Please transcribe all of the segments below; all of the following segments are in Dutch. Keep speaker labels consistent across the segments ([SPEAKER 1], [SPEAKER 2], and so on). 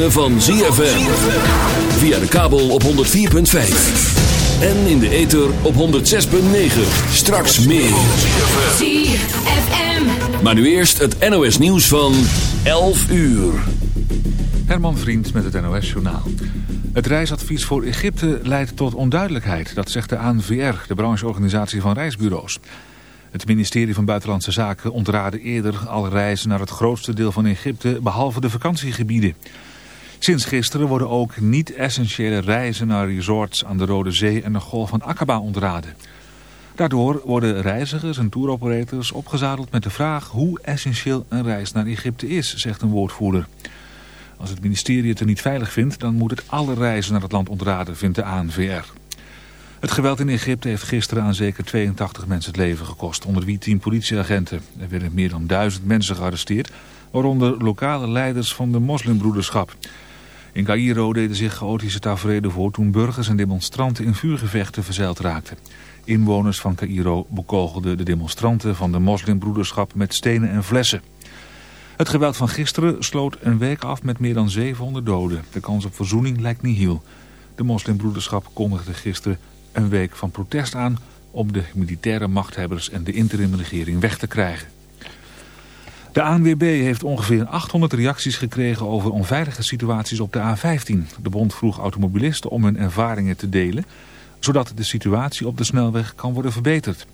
[SPEAKER 1] ritme van ZFM. Via de kabel op 104.5. En in de ether op 106.9. Straks meer.
[SPEAKER 2] ZFM.
[SPEAKER 1] Maar nu eerst het NOS nieuws van 11 uur.
[SPEAKER 3] Herman Vriend met het NOS-journaal. Het reisadvies voor Egypte leidt tot onduidelijkheid. Dat zegt de ANVR, de brancheorganisatie van reisbureaus. Het ministerie van Buitenlandse Zaken ontraadde eerder al reizen naar het grootste deel van Egypte, behalve de vakantiegebieden. Sinds gisteren worden ook niet-essentiële reizen naar resorts aan de Rode Zee en de Golf van Aqaba ontraden. Daardoor worden reizigers en touroperators opgezadeld met de vraag hoe essentieel een reis naar Egypte is, zegt een woordvoerder. Als het ministerie het er niet veilig vindt, dan moet het alle reizen naar het land ontraden, vindt de ANVR. Het geweld in Egypte heeft gisteren aan zeker 82 mensen het leven gekost, onder wie 10 politieagenten. Er werden meer dan duizend mensen gearresteerd, waaronder lokale leiders van de moslimbroederschap. In Cairo deden zich chaotische tafereelen voor toen burgers en demonstranten in vuurgevechten verzeild raakten. Inwoners van Cairo bekogelden de demonstranten van de moslimbroederschap met stenen en flessen. Het geweld van gisteren sloot een week af met meer dan 700 doden. De kans op verzoening lijkt nihil. De moslimbroederschap kondigde gisteren een week van protest aan... om de militaire machthebbers en de interimregering weg te krijgen. De ANWB heeft ongeveer 800 reacties gekregen over onveilige situaties op de A15. De bond vroeg automobilisten om hun ervaringen te delen... zodat de situatie op de snelweg kan worden verbeterd.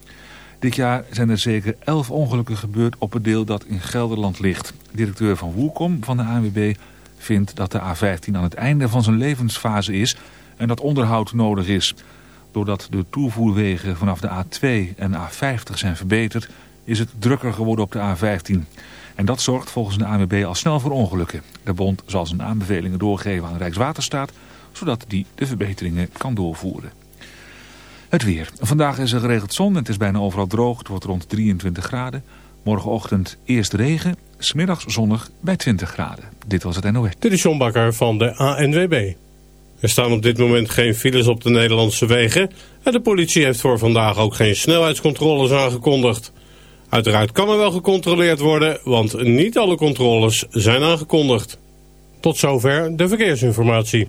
[SPEAKER 3] Dit jaar zijn er zeker 11 ongelukken gebeurd op het deel dat in Gelderland ligt. Directeur van Woelkom van de ANWB vindt dat de A15 aan het einde van zijn levensfase is... en dat onderhoud nodig is... Doordat de toevoerwegen vanaf de A2 en A50 zijn verbeterd, is het drukker geworden op de A15. En dat zorgt volgens de ANWB al snel voor ongelukken. De bond zal zijn aanbevelingen doorgeven aan Rijkswaterstaat, zodat die de verbeteringen kan doorvoeren. Het weer. Vandaag is er geregeld zon en het is bijna overal droog. Het wordt rond 23 graden. Morgenochtend eerst regen, smiddags zonnig bij 20 graden. Dit was het NOS.
[SPEAKER 4] Dit is John Bakker van de ANWB. Er staan op dit moment geen files op de Nederlandse wegen en de politie heeft voor vandaag ook geen snelheidscontroles aangekondigd. Uiteraard kan er wel gecontroleerd worden, want niet alle controles zijn aangekondigd. Tot zover de verkeersinformatie.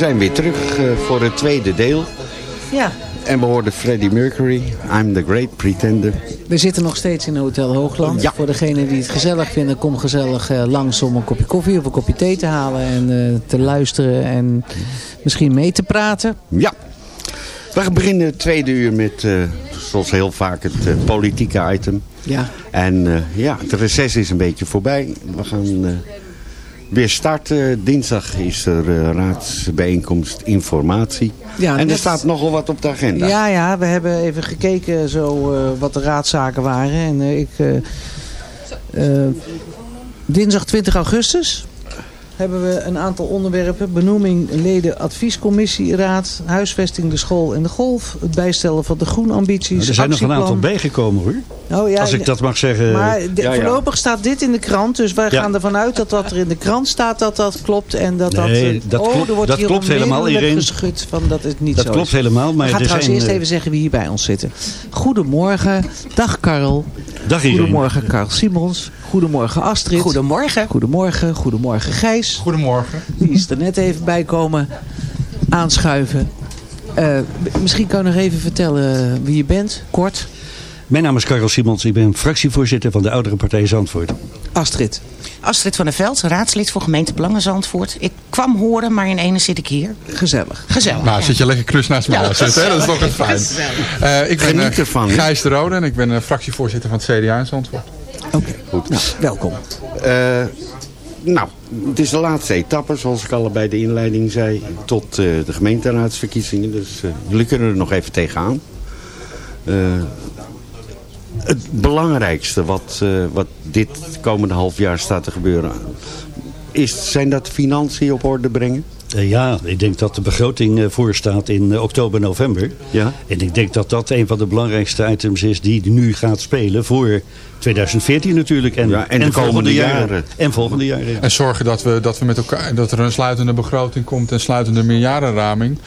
[SPEAKER 5] We zijn weer terug eh, voor het tweede deel.
[SPEAKER 6] Ja,
[SPEAKER 5] En we hoorden Freddie Mercury, I'm the Great Pretender.
[SPEAKER 6] we zitten nog steeds in Hotel Hoogland.
[SPEAKER 5] Ja.
[SPEAKER 6] Voor degenen die het gezellig vinden, kom gezellig eh, langs om een kopje koffie of een kopje thee te halen. En eh, te luisteren en misschien mee te praten.
[SPEAKER 5] Ja, we beginnen het tweede uur met, zoals heel vaak, het politieke item.
[SPEAKER 6] Ja.
[SPEAKER 5] En ja, het reces is een beetje voorbij. We gaan eh, weer starten. Dinsdag is er eh, raadsbijeenkomst informatie.
[SPEAKER 6] Ja,
[SPEAKER 5] en er staat nogal wat op de agenda.
[SPEAKER 6] Ja, ja, we hebben even gekeken zo, eh, wat de raadszaken waren. En eh, ik, eh, eh, dinsdag 20 augustus hebben we een aantal onderwerpen. Benoeming leden adviescommissie, raad, huisvesting, de school en de golf. Het bijstellen van de groenambities.
[SPEAKER 7] Nou, er zijn nog een aantal bijgekomen hoor.
[SPEAKER 6] Oh, ja,
[SPEAKER 7] Als ik dat mag zeggen.
[SPEAKER 6] Maar de-
[SPEAKER 7] Ja, ja.
[SPEAKER 6] voorlopig staat dit in de krant. Dus wij gaan ervan uit dat wat er in de krant staat, dat dat klopt. En dat dat...
[SPEAKER 7] Nee,
[SPEAKER 6] eh,
[SPEAKER 7] dat
[SPEAKER 6] oh,
[SPEAKER 7] klopt-
[SPEAKER 6] er wordt
[SPEAKER 7] dat klopt helemaal, Irene.
[SPEAKER 6] geschud van dat het niet
[SPEAKER 7] Dat
[SPEAKER 6] zo
[SPEAKER 7] klopt
[SPEAKER 6] is.
[SPEAKER 7] helemaal, maar
[SPEAKER 6] gaan
[SPEAKER 7] er
[SPEAKER 6] trouwens
[SPEAKER 7] zijn,
[SPEAKER 6] eerst
[SPEAKER 7] eh,
[SPEAKER 6] even zeggen wie hier bij ons zitten. Goedemorgen. Dag Karel.
[SPEAKER 7] Dag Irene.
[SPEAKER 6] Goedemorgen Karel Simons. Goedemorgen Astrid.
[SPEAKER 8] Goedemorgen.
[SPEAKER 6] Goedemorgen. Goedemorgen Gijs.
[SPEAKER 9] Goedemorgen.
[SPEAKER 6] Die is er net even bij komen aanschuiven. Eh, misschien kan je nog even vertellen wie je bent, kort.
[SPEAKER 7] Mijn naam is Karel Simons. Ik ben fractievoorzitter van de Oudere Partij Zandvoort.
[SPEAKER 6] Astrid.
[SPEAKER 8] Astrid van der Veld, raadslid voor gemeente Belangen Zandvoort. Ik kwam horen, maar in ene zit ik hier.
[SPEAKER 6] Gezellig.
[SPEAKER 8] Gezellig.
[SPEAKER 9] Nou, zit je lekker klus naast me
[SPEAKER 8] Ja,
[SPEAKER 9] aan zitten, hè? dat is toch eens fijn. Eh, ik ben
[SPEAKER 5] Geniet
[SPEAKER 9] eh,
[SPEAKER 5] ervan?
[SPEAKER 9] Gijs de Rode en ik ben eh, fractievoorzitter van het CDA in Zandvoort.
[SPEAKER 6] Oké, nou, welkom.
[SPEAKER 5] Eh, nou, het is de laatste etappe, zoals ik al bij de inleiding zei, tot eh, de gemeenteraadsverkiezingen. Dus jullie kunnen er nog even tegenaan. Eh, het belangrijkste wat, eh, wat dit komende half jaar staat te gebeuren, is, zijn dat financiën op orde brengen?
[SPEAKER 7] Eh, ja, ik denk dat de begroting eh, voorstaat in eh, oktober, november.
[SPEAKER 5] Ja.
[SPEAKER 7] En ik denk dat dat een van de belangrijkste items is die nu gaat spelen voor 2014 natuurlijk. En,
[SPEAKER 5] Ja, en de
[SPEAKER 7] volgende
[SPEAKER 5] komende
[SPEAKER 7] jaren.
[SPEAKER 5] jaren.
[SPEAKER 7] En volgende jaren.
[SPEAKER 9] En zorgen dat, we, dat, we met elkaar, dat er een sluitende begroting komt en sluitende meerjarenraming.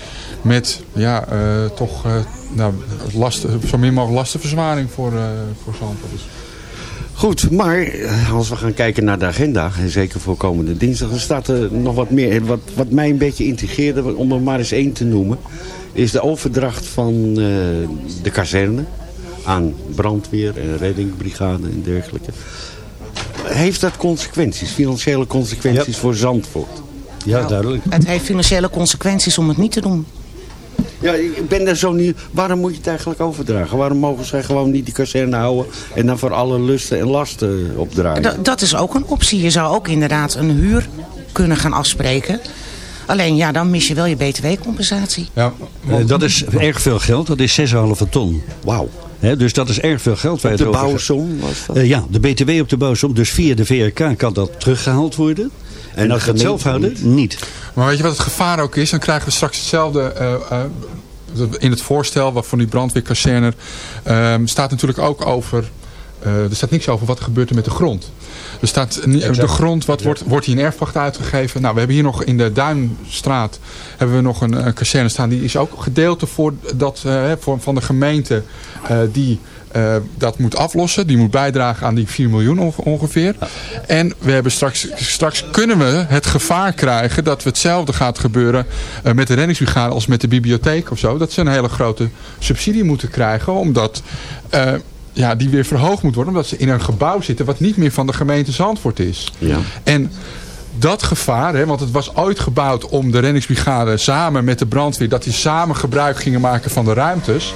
[SPEAKER 9] Met ja, eh, toch eh, nou, lasten, zo min mogelijk lastenverzwaring voor, eh voor Zandvoort.
[SPEAKER 5] Goed, maar eh, als we gaan kijken naar de agenda, en zeker voor komende dinsdag, dan staat er nog wat meer. Wat, wat mij een beetje intrigeerde, om er maar eens één te noemen, is de overdracht van eh, de kazerne aan brandweer en reddingbrigade en dergelijke. Heeft dat consequenties, financiële consequenties voor Zandvoort?
[SPEAKER 7] Ja, duidelijk.
[SPEAKER 8] Het heeft financiële consequenties om het niet te doen.
[SPEAKER 5] Ja, ik ben daar zo niet. Waarom moet je het eigenlijk overdragen? Waarom mogen zij gewoon niet die kazerne houden en dan voor alle lusten en lasten opdragen?
[SPEAKER 8] Dat, dat is ook een optie. Je zou ook inderdaad een huur kunnen gaan afspreken. Alleen ja, dan mis je wel je btw-compensatie.
[SPEAKER 9] Ja,
[SPEAKER 7] Eh, dat is erg veel geld. Dat is 6,5 ton.
[SPEAKER 5] Wauw.
[SPEAKER 7] dus dat is erg veel geld.
[SPEAKER 5] Op de bouwsom was
[SPEAKER 7] gaat.
[SPEAKER 5] dat?
[SPEAKER 7] Eh, ja, de BTW op de bouwsom. Dus via de VRK kan dat teruggehaald worden. En,
[SPEAKER 5] de
[SPEAKER 7] als je het zelf houden, niet.
[SPEAKER 9] Maar weet je wat het gevaar ook is? Dan krijgen we straks hetzelfde... eh, eh, in het voorstel wat van die brandweerkazerne ehm, staat natuurlijk ook over... eh, er staat niks over wat er gebeurt er met de grond. Er staat de grond, wat wordt, wordt hier in erfpacht uitgegeven? Nou, we hebben hier nog in de Duinstraat hebben we nog een, eh, kazerne staan. Die is ook gedeelte voor dat, voor, van de gemeente eh, die eh, dat moet aflossen. Die moet bijdragen aan die 4 miljoen onge- ongeveer. En we hebben straks, straks kunnen we het gevaar krijgen dat we hetzelfde gaat gebeuren eh, met de reddingsbrigade als met de bibliotheek of zo. Dat ze een hele grote subsidie moeten krijgen omdat... eh, ja, die weer verhoogd moet worden. Omdat ze in een gebouw zitten wat niet meer van de gemeente Zandvoort is.
[SPEAKER 5] Ja.
[SPEAKER 9] En dat gevaar, hè, want het was ooit gebouwd om de reddingsbrigade samen met de brandweer... dat die samen gebruik gingen maken van de ruimtes.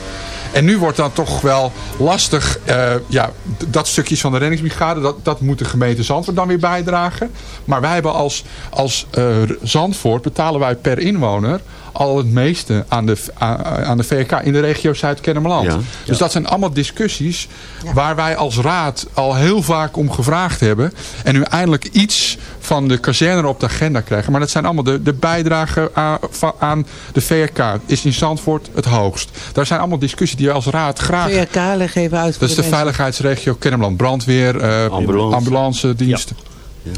[SPEAKER 9] En nu wordt dan toch wel lastig, eh, ja, dat stukjes van de reddingsbrigade, dat, dat moet de gemeente Zandvoort dan weer bijdragen. Maar wij hebben als, als eh, Zandvoort, betalen wij per inwoner al het meeste aan de, aan, de VK in de regio Zuid-Kennemerland.
[SPEAKER 5] Ja.
[SPEAKER 9] Dus dat zijn allemaal discussies waar wij als raad al heel vaak om gevraagd hebben. En nu eindelijk iets van de kazerne op de agenda krijgen. Maar dat zijn allemaal de, de bijdragen aan, aan de VRK. Is in Zandvoort het hoogst. Daar zijn allemaal discussies die wij als raad graag...
[SPEAKER 6] VRK, leg even uit. voor
[SPEAKER 9] Dat is de veiligheidsregio Kennemerland. Brandweer, eh,
[SPEAKER 5] Ambulance.
[SPEAKER 9] ambulance dienst,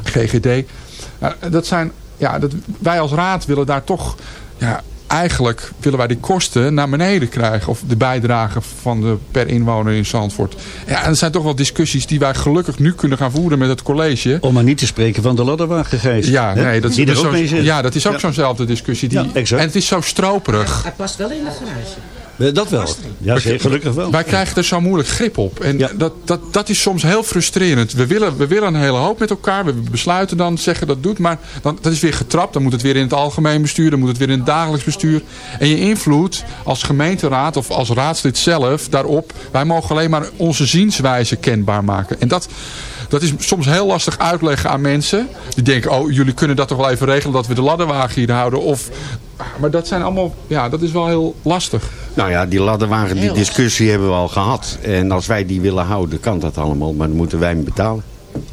[SPEAKER 9] GGD. Nou, dat zijn, ja, dat, wij als raad willen daar toch... Ja, eigenlijk willen wij die kosten naar beneden krijgen. Of de bijdrage van de per inwoner in Zandvoort. Ja, en dat zijn toch wel discussies die wij gelukkig nu kunnen gaan voeren met het college.
[SPEAKER 7] Om maar niet te spreken van de ladderwagengijs.
[SPEAKER 9] Ja,
[SPEAKER 7] hè?
[SPEAKER 9] nee, dat,
[SPEAKER 7] Die
[SPEAKER 9] dat
[SPEAKER 7] er
[SPEAKER 9] is
[SPEAKER 7] ook
[SPEAKER 9] zo-
[SPEAKER 7] mee zit.
[SPEAKER 9] ja, dat is ook
[SPEAKER 7] Ja.
[SPEAKER 9] zo'nzelfde discussie. Die,
[SPEAKER 7] Ja, exact.
[SPEAKER 9] en het is zo stroperig.
[SPEAKER 8] Hij past wel in de garage.
[SPEAKER 7] Eh, Dat wel. Ja, gelukkig wel.
[SPEAKER 9] Wij krijgen er zo moeilijk grip op. En dat, dat, dat is soms heel frustrerend. We willen, we willen een hele hoop met elkaar. We besluiten dan, zeggen dat doet. Maar dan, dat is weer getrapt. Dan moet het weer in het algemeen bestuur. Dan moet het weer in het dagelijks bestuur. En je invloed als gemeenteraad of als raadslid zelf daarop. Wij mogen alleen maar onze zienswijze kenbaar maken. En dat... Dat is soms heel lastig uitleggen aan mensen. Die denken, oh, jullie kunnen dat toch wel even regelen dat we de ladderwagen hier houden. Of, maar dat zijn allemaal, ja, dat is wel heel lastig.
[SPEAKER 5] Nou ja, die ladderwagen, die
[SPEAKER 9] Heel.
[SPEAKER 5] discussie hebben we al gehad. En als wij die willen houden, kan dat allemaal. Maar dan moeten wij hem betalen.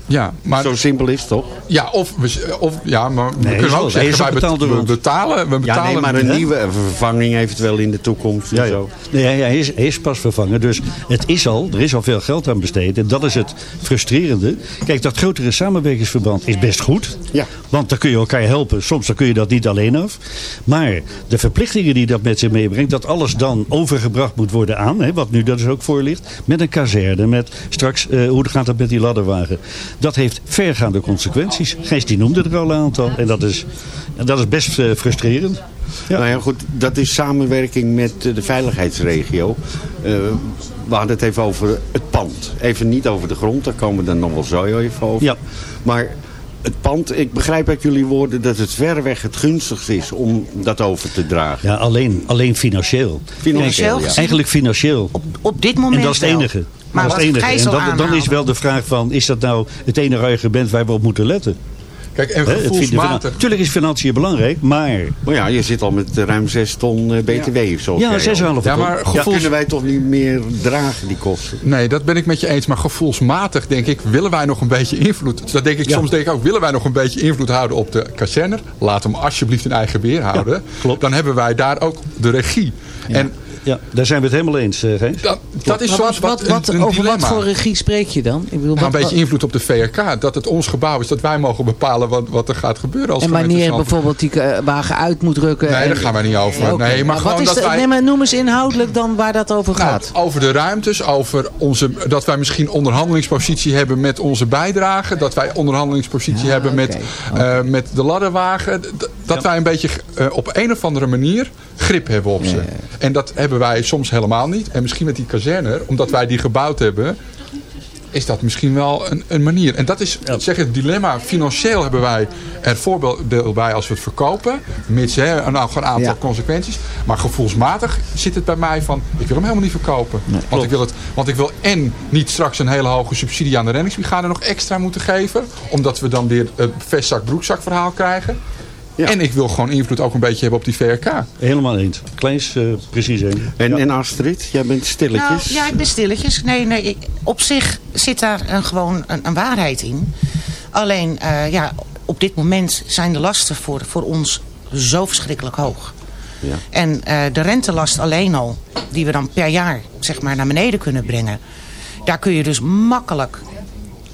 [SPEAKER 9] Ja, maar...
[SPEAKER 5] Zo simpel is het toch?
[SPEAKER 9] Ja, of, we, of, ja maar we
[SPEAKER 5] Nee,
[SPEAKER 9] kunnen ook zeggen, wij
[SPEAKER 5] ook
[SPEAKER 9] bet-
[SPEAKER 5] betaald door
[SPEAKER 9] we betalen, we
[SPEAKER 5] Ja,
[SPEAKER 9] betalen...
[SPEAKER 5] nee, maar een
[SPEAKER 9] Hè?
[SPEAKER 5] nieuwe vervanging eventueel in de toekomst.
[SPEAKER 7] Ja, ja.
[SPEAKER 5] zo.
[SPEAKER 7] Nee, hij, hij is, hij is pas vervangen. Dus het is al, er is al veel geld aan besteed. En dat is het frustrerende. Kijk, dat grotere samenwerkingsverband is best goed.
[SPEAKER 5] Ja.
[SPEAKER 7] Want dan kun je elkaar helpen. Soms dan kun je dat niet alleen af. Maar de verplichtingen die dat met zich meebrengt. Dat alles dan overgebracht moet worden aan. Hè, wat nu dat is ook voor ligt. Met een kazerne. Met straks, eh, hoe gaat dat met die ladderwagen? Dat heeft vergaande consequenties. Gijs die noemde er al een aantal. En dat is, dat is best eh, frustrerend.
[SPEAKER 5] Nou ja, goed, dat is samenwerking met eh, de veiligheidsregio. Eh, we hadden het even over het pand. Even niet over de grond, daar komen we dan nog wel zo even over.
[SPEAKER 7] Ja.
[SPEAKER 5] Maar het pand, ik begrijp uit jullie woorden dat het verreweg het gunstigst is om dat over te dragen.
[SPEAKER 7] Ja, alleen, alleen financieel.
[SPEAKER 5] Financieel,
[SPEAKER 7] Kijk,
[SPEAKER 5] ja.
[SPEAKER 7] Eigenlijk financieel.
[SPEAKER 8] Op dit moment
[SPEAKER 7] En dat is het enige.
[SPEAKER 8] Maar
[SPEAKER 7] dat
[SPEAKER 8] wat
[SPEAKER 7] is het enige. En dat, dan is wel de vraag van, is dat nou het enige argument waar we op moeten letten?
[SPEAKER 9] Kijk, en gevoelsmatig...
[SPEAKER 7] Tuurlijk is financiën belangrijk, maar...
[SPEAKER 5] Maar ja, je zit al met eh, ruim 6 ton eh, btw. Zoals
[SPEAKER 7] Ja,
[SPEAKER 5] jij
[SPEAKER 7] 6,5
[SPEAKER 5] al.
[SPEAKER 7] ton.
[SPEAKER 9] Ja, maar
[SPEAKER 5] kunnen wij toch niet meer dragen, die kosten?
[SPEAKER 9] Nee, dat ben ik met je eens. Maar gevoelsmatig denk ik, willen wij nog een beetje invloed... Dat denk ik
[SPEAKER 7] Ja.
[SPEAKER 9] soms denk ik ook, willen wij nog een beetje invloed houden op de kazerne? Laat hem alsjeblieft in eigen beheer houden.
[SPEAKER 7] klopt.
[SPEAKER 9] Dan hebben wij daar ook de regie. En
[SPEAKER 7] Ja, daar zijn we het helemaal eens, Gijs.
[SPEAKER 9] Dat, dat is soms
[SPEAKER 6] wat,
[SPEAKER 9] wat,
[SPEAKER 6] wat,
[SPEAKER 9] een, een
[SPEAKER 6] over wat voor regie spreek je dan? Ik bedoel,
[SPEAKER 9] Nou,
[SPEAKER 6] wat-
[SPEAKER 9] een beetje
[SPEAKER 6] wat-
[SPEAKER 9] invloed op de VRK. Dat het ons gebouw is, dat wij mogen bepalen wat, wat er gaat gebeuren. Als
[SPEAKER 6] en wanneer bijvoorbeeld die eh, wagen uit moet rukken.
[SPEAKER 9] Nee,
[SPEAKER 6] en-
[SPEAKER 9] daar gaan wij niet over.
[SPEAKER 6] Nee,
[SPEAKER 9] maar
[SPEAKER 6] wat
[SPEAKER 9] gewoon
[SPEAKER 6] is
[SPEAKER 9] dat
[SPEAKER 6] de-
[SPEAKER 9] wij-
[SPEAKER 6] Nee, maar noem eens inhoudelijk dan waar dat over
[SPEAKER 9] Nou,
[SPEAKER 6] gaat.
[SPEAKER 9] over de ruimtes, over onze, dat wij misschien onderhandelingspositie hebben met onze bijdrage. Dat wij onderhandelingspositie hebben met, eh, met de ladderwagen. Dat wij een beetje eh, op een of andere manier grip hebben op ze. En dat hebben wij soms helemaal niet. En misschien met die kazerne, omdat wij die gebouwd hebben is dat misschien wel een, een manier. En dat is zeg, het dilemma. Financieel hebben wij er voordeel bij als we het verkopen. Mits hè, een, nou, gewoon een aantal consequenties. Maar gevoelsmatig zit het bij mij van... ik wil hem helemaal niet verkopen. want, ik wil het, want ik wil en niet straks een hele hoge subsidie aan de reddingsbrigade nog extra moeten geven. Omdat we dan weer het vestzak-broekzak verhaal krijgen. En ik wil gewoon invloed ook een beetje hebben op die VRK.
[SPEAKER 7] Helemaal eens. Kleins, eh, precies één.
[SPEAKER 5] En, en Astrid, jij bent stilletjes.
[SPEAKER 8] Nou, ja, ik ben stilletjes. Nee, nee, ik- op zich zit daar een, gewoon een, een waarheid in. Alleen, eh, ja, op dit moment zijn de lasten voor, voor ons zo verschrikkelijk hoog.
[SPEAKER 5] Ja.
[SPEAKER 8] En eh, de rentelast alleen al, die we dan per jaar zeg maar, naar beneden kunnen brengen... daar kun je dus makkelijk